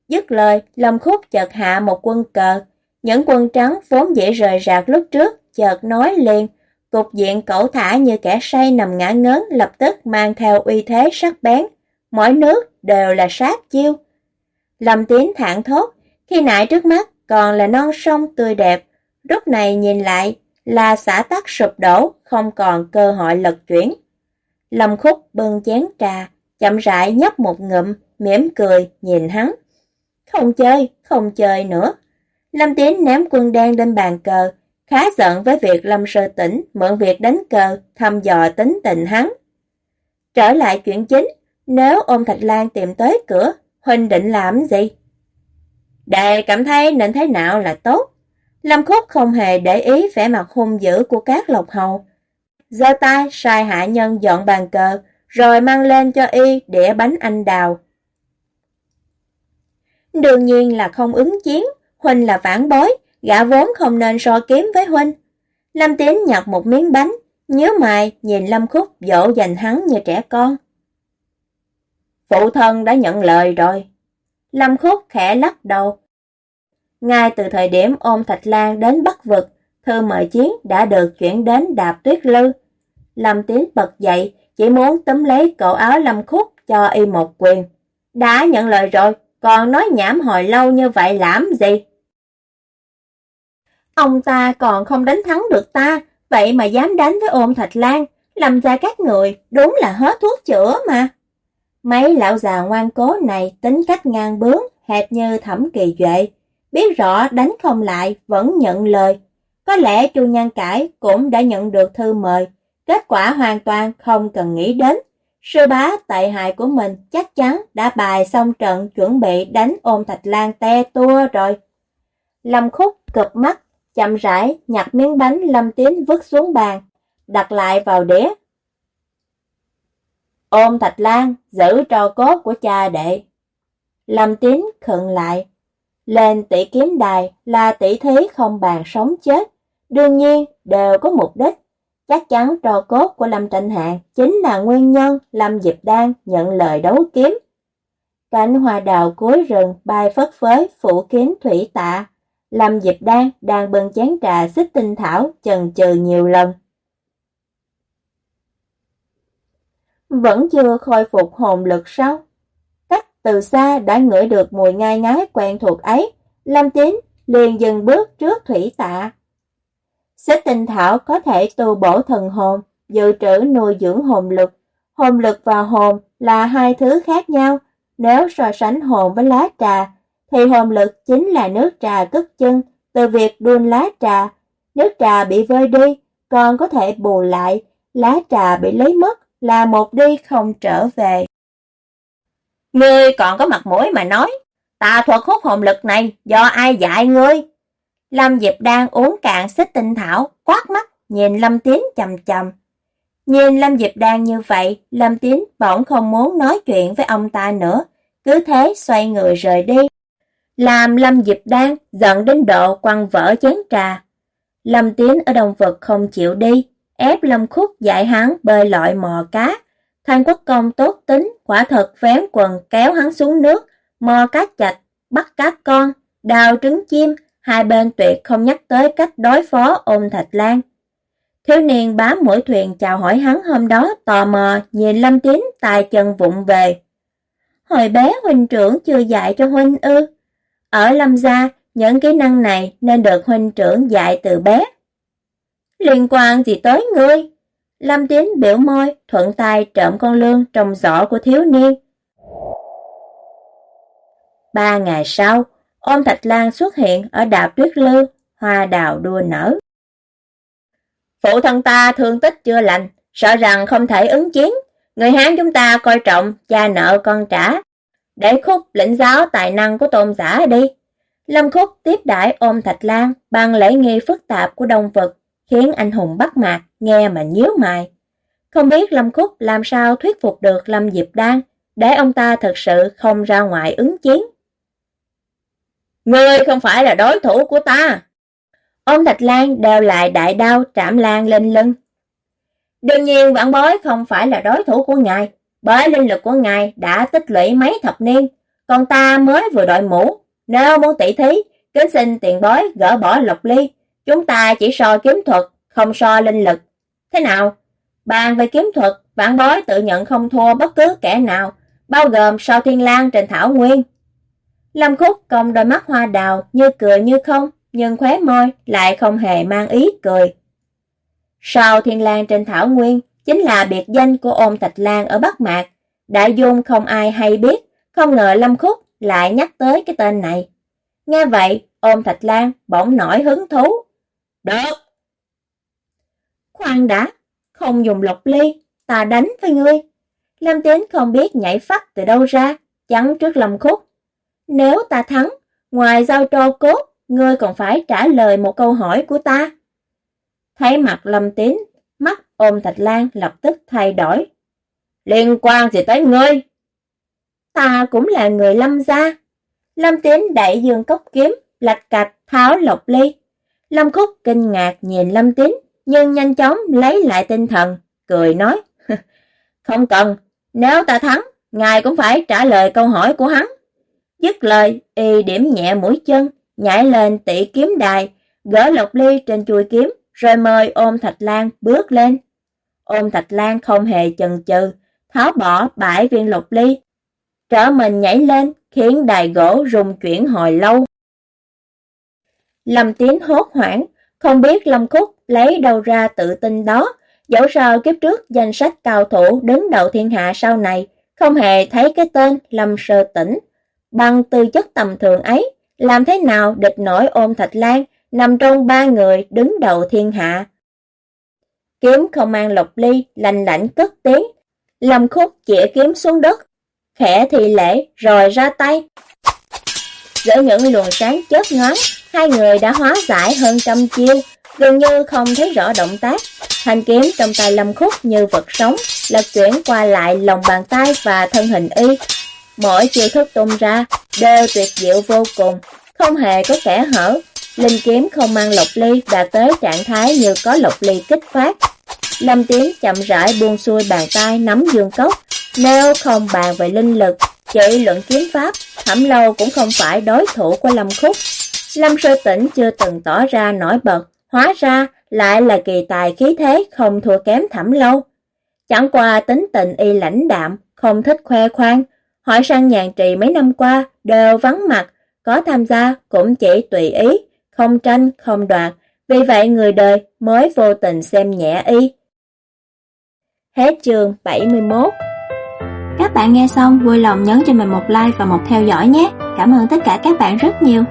S1: Dứt lời, Lâm Khúc chợt hạ một quân cờ, những quân trắng vốn dễ rời rạc lúc trước, chợt nói liền, Cục diện cẩu thả như kẻ say nằm ngã ngớn lập tức mang theo uy thế sắc bén. Mỗi nước đều là sát chiêu. Lâm Tiến thản thốt, khi nãy trước mắt còn là non sông tươi đẹp, lúc này nhìn lại là xã tắc sụp đổ, không còn cơ hội lật chuyển. Lâm Khúc bưng chén trà, chậm rãi nhấp một ngụm, mỉm cười nhìn hắn. Không chơi, không chơi nữa. Lâm Tiến ném quân đen lên bàn cờ, khá giận với việc Lâm Sơ Tỉnh mượn việc đánh cờ thăm dò tính tình hắn. Trở lại chuyện chính, nếu ôm Thạch Lan tìm tới cửa, Huynh định làm gì? Đệ cảm thấy nên thế nào là tốt. Lâm Khúc không hề để ý vẻ mặt hung dữ của các lộc hầu. giơ tay sai hạ nhân dọn bàn cờ, rồi mang lên cho y đĩa bánh anh đào. Đương nhiên là không ứng chiến, Huynh là phản bối, gã vốn không nên so kiếm với huynh. Lâm Tiến nhặt một miếng bánh, nhớ mày nhìn Lâm Khúc dỗ dành hắn như trẻ con. Phụ thân đã nhận lời rồi. Lâm Khúc khẽ lắc đầu. Ngay từ thời điểm ôm Thạch Lan đến Bắc Vực, thư mời chiến đã được chuyển đến Đạp Tuyết Lư. Lâm Tiến bật dậy, chỉ muốn túm lấy cổ áo Lâm Khúc cho y một quyền. Đã nhận lời rồi, còn nói nhảm hồi lâu như vậy làm gì? Ông ta còn không đánh thắng được ta, vậy mà dám đánh với ôm thạch lan, làm ra các người, đúng là hết thuốc chữa mà. Mấy lão già ngoan cố này tính cách ngang bướng, hẹp như thẩm kỳ duệ, biết rõ đánh không lại vẫn nhận lời. Có lẽ chu Nhan Cải cũng đã nhận được thư mời, kết quả hoàn toàn không cần nghĩ đến. Sư bá tệ hại của mình chắc chắn đã bài xong trận chuẩn bị đánh ôm thạch lan te tua rồi. Lâm khúc cực mắt, chậm rãi nhặt miếng bánh Lâm tín vứt xuống bàn, đặt lại vào đĩa. Ôm thạch lan, giữ trò cốt của cha đệ. Lâm tín khựng lại. Lên tỷ kiếm đài là tỷ thí không bàn sống chết. Đương nhiên, đều có mục đích. Chắc chắn trò cốt của Lâm Tranh Hạng chính là nguyên nhân Lâm Diệp Đan nhận lời đấu kiếm. Cánh hoa đào cuối rừng bay phất phới phủ kiếm thủy tạ. Lâm Diệp Đan đang bưng chén trà xích tinh thảo chần chừ nhiều lần. Vẫn chưa khôi phục hồn lực sao? Từ xa đã ngửi được mùi ngai ngái quen thuộc ấy. Lâm Tín liền dừng bước trước thủy tạ. Xích tinh thảo có thể tu bổ thần hồn, dự trữ nuôi dưỡng hồn lực. Hồn lực và hồn là hai thứ khác nhau. Nếu so sánh hồn với lá trà, thì hồn lực chính là nước trà cất chân từ việc đun lá trà. Nước trà bị vơi đi, còn có thể bù lại, lá trà bị lấy mất là một đi không trở về. Ngươi còn có mặt mũi mà nói, tà thuật hút hồn lực này do ai dạy ngươi? Lâm Diệp đang uống cạn xích tinh thảo, quát mắt, nhìn Lâm Tiến chầm chầm. Nhìn Lâm Diệp đang như vậy, Lâm Tiến bỗng không muốn nói chuyện với ông ta nữa, cứ thế xoay người rời đi. Làm Lâm Diệp Đan giận đến độ quăng vỡ chén trà. Lâm Tiến ở đồng vực không chịu đi, ép Lâm Khúc dạy hắn bơi lội mò cá. Thanh quốc công tốt tính, quả thật vén quần kéo hắn xuống nước, mò cá chạch, bắt cá con, đào trứng chim, hai bên tuyệt không nhắc tới cách đối phó ôm thạch lan. Thiếu niên bám mỗi thuyền chào hỏi hắn hôm đó tò mò nhìn Lâm Tín tài chân vụng về. Hồi bé huynh trưởng chưa dạy cho huynh ư. Ở Lâm gia, những kỹ năng này nên được huynh trưởng dạy từ bé. Liên quan gì tới ngươi? Lâm Tín biểu môi, thuận tay trộm con lương trong giỏ của thiếu niên. Ba ngày sau, ôm thạch lan xuất hiện ở đảo tuyết lư, hoa đào đua nở. Phụ thân ta thương tích chưa lành, sợ rằng không thể ứng chiến. Người Hán chúng ta coi trọng, cha nợ con trả. Để khúc lĩnh giáo tài năng của tôn giả đi. Lâm khúc tiếp đãi ôm thạch lan bằng lễ nghi phức tạp của đông vực, khiến anh hùng bắt mạc, nghe mà nhíu mày. Không biết Lâm khúc làm sao thuyết phục được Lâm Diệp Đan, để ông ta thật sự không ra ngoài ứng chiến. Ngươi không phải là đối thủ của ta. Ông Thạch Lan đeo lại đại đao trảm lan lên lưng. Đương nhiên vãn bối không phải là đối thủ của ngài, bởi linh lực của ngài đã tích lũy mấy thập niên, còn ta mới vừa đội mũ. Nếu muốn tỷ thí, kính xin tiền bối gỡ bỏ lộc ly, chúng ta chỉ so kiếm thuật, không so linh lực. Thế nào? Bàn về kiếm thuật, vãn bối tự nhận không thua bất cứ kẻ nào, bao gồm sao thiên lang trên thảo nguyên. Lâm Khúc cong đôi mắt hoa đào như cười như không, nhưng khóe môi lại không hề mang ý cười. Sao Thiên Lang trên Thảo Nguyên chính là biệt danh của ôm Thạch Lan ở Bắc Mạc. Đại dung không ai hay biết, không ngờ Lâm Khúc lại nhắc tới cái tên này. Nghe vậy, ôm Thạch Lan bỗng nổi hứng thú. Được! Khoan đã, không dùng lọc ly, ta đánh với ngươi. Lâm Tiến không biết nhảy phát từ đâu ra, chắn trước Lâm Khúc. Nếu ta thắng, ngoài giao trô cốt, ngươi còn phải trả lời một câu hỏi của ta. Thấy mặt Lâm Tín, mắt ôm Thạch Lan lập tức thay đổi. Liên quan gì tới ngươi? Ta cũng là người Lâm gia. Lâm Tín đẩy dương cốc kiếm, lạch cạch tháo lộc ly. Lâm Khúc kinh ngạc nhìn Lâm Tín, nhưng nhanh chóng lấy lại tinh thần, cười nói. Không cần, nếu ta thắng, ngài cũng phải trả lời câu hỏi của hắn. Dứt lời, y điểm nhẹ mũi chân, nhảy lên tỷ kiếm đài, gỡ lộc ly trên chuôi kiếm, rồi mời ôm Thạch Lan bước lên. Ôm Thạch Lan không hề chần chừ, tháo bỏ bãi viên lộc ly, trở mình nhảy lên, khiến đài gỗ rung chuyển hồi lâu. Lâm Tiến hốt hoảng, không biết Lâm Khúc lấy đâu ra tự tin đó, dẫu sao kiếp trước danh sách cao thủ đứng đầu thiên hạ sau này không hề thấy cái tên Lâm Sơ Tĩnh. Bằng tư chất tầm thường ấy, làm thế nào địch nổi ôm Thạch Lan, nằm trong ba người đứng đầu thiên hạ. Kiếm không mang lộc ly, lành lạnh cất tiếng, Lâm khúc chĩa kiếm xuống đất, khẽ thì lễ rồi ra tay. Giữa những luồng sáng chớp ngón hai người đã hóa giải hơn trăm chiêu, gần như không thấy rõ động tác. Thanh kiếm trong tay Lâm Khúc như vật sống, lật chuyển qua lại lòng bàn tay và thân hình y. Mỗi chiêu thức tung ra đều tuyệt diệu vô cùng, không hề có kẻ hở. Linh kiếm không mang lộc ly đã tới trạng thái như có lộc ly kích phát. Lâm Tiến chậm rãi buông xuôi bàn tay nắm dương cốc, nếu không bàn về linh lực, chỉ luận kiếm pháp, Thẩm Lâu cũng không phải đối thủ của Lâm Khúc. Lâm Sơ Tĩnh chưa từng tỏ ra nổi bật, hóa ra lại là kỳ tài khí thế không thua kém Thẩm Lâu. Chẳng qua tính tình y lãnh đạm, không thích khoe khoang, hỏi sang nhàn trì mấy năm qua đều vắng mặt, có tham gia cũng chỉ tùy ý, không tranh, không đoạt, vì vậy người đời mới vô tình xem nhẹ y. Hết chương 71
S2: Các bạn nghe xong vui lòng nhấn cho mình một like và một theo dõi nhé. Cảm ơn tất cả các bạn rất nhiều.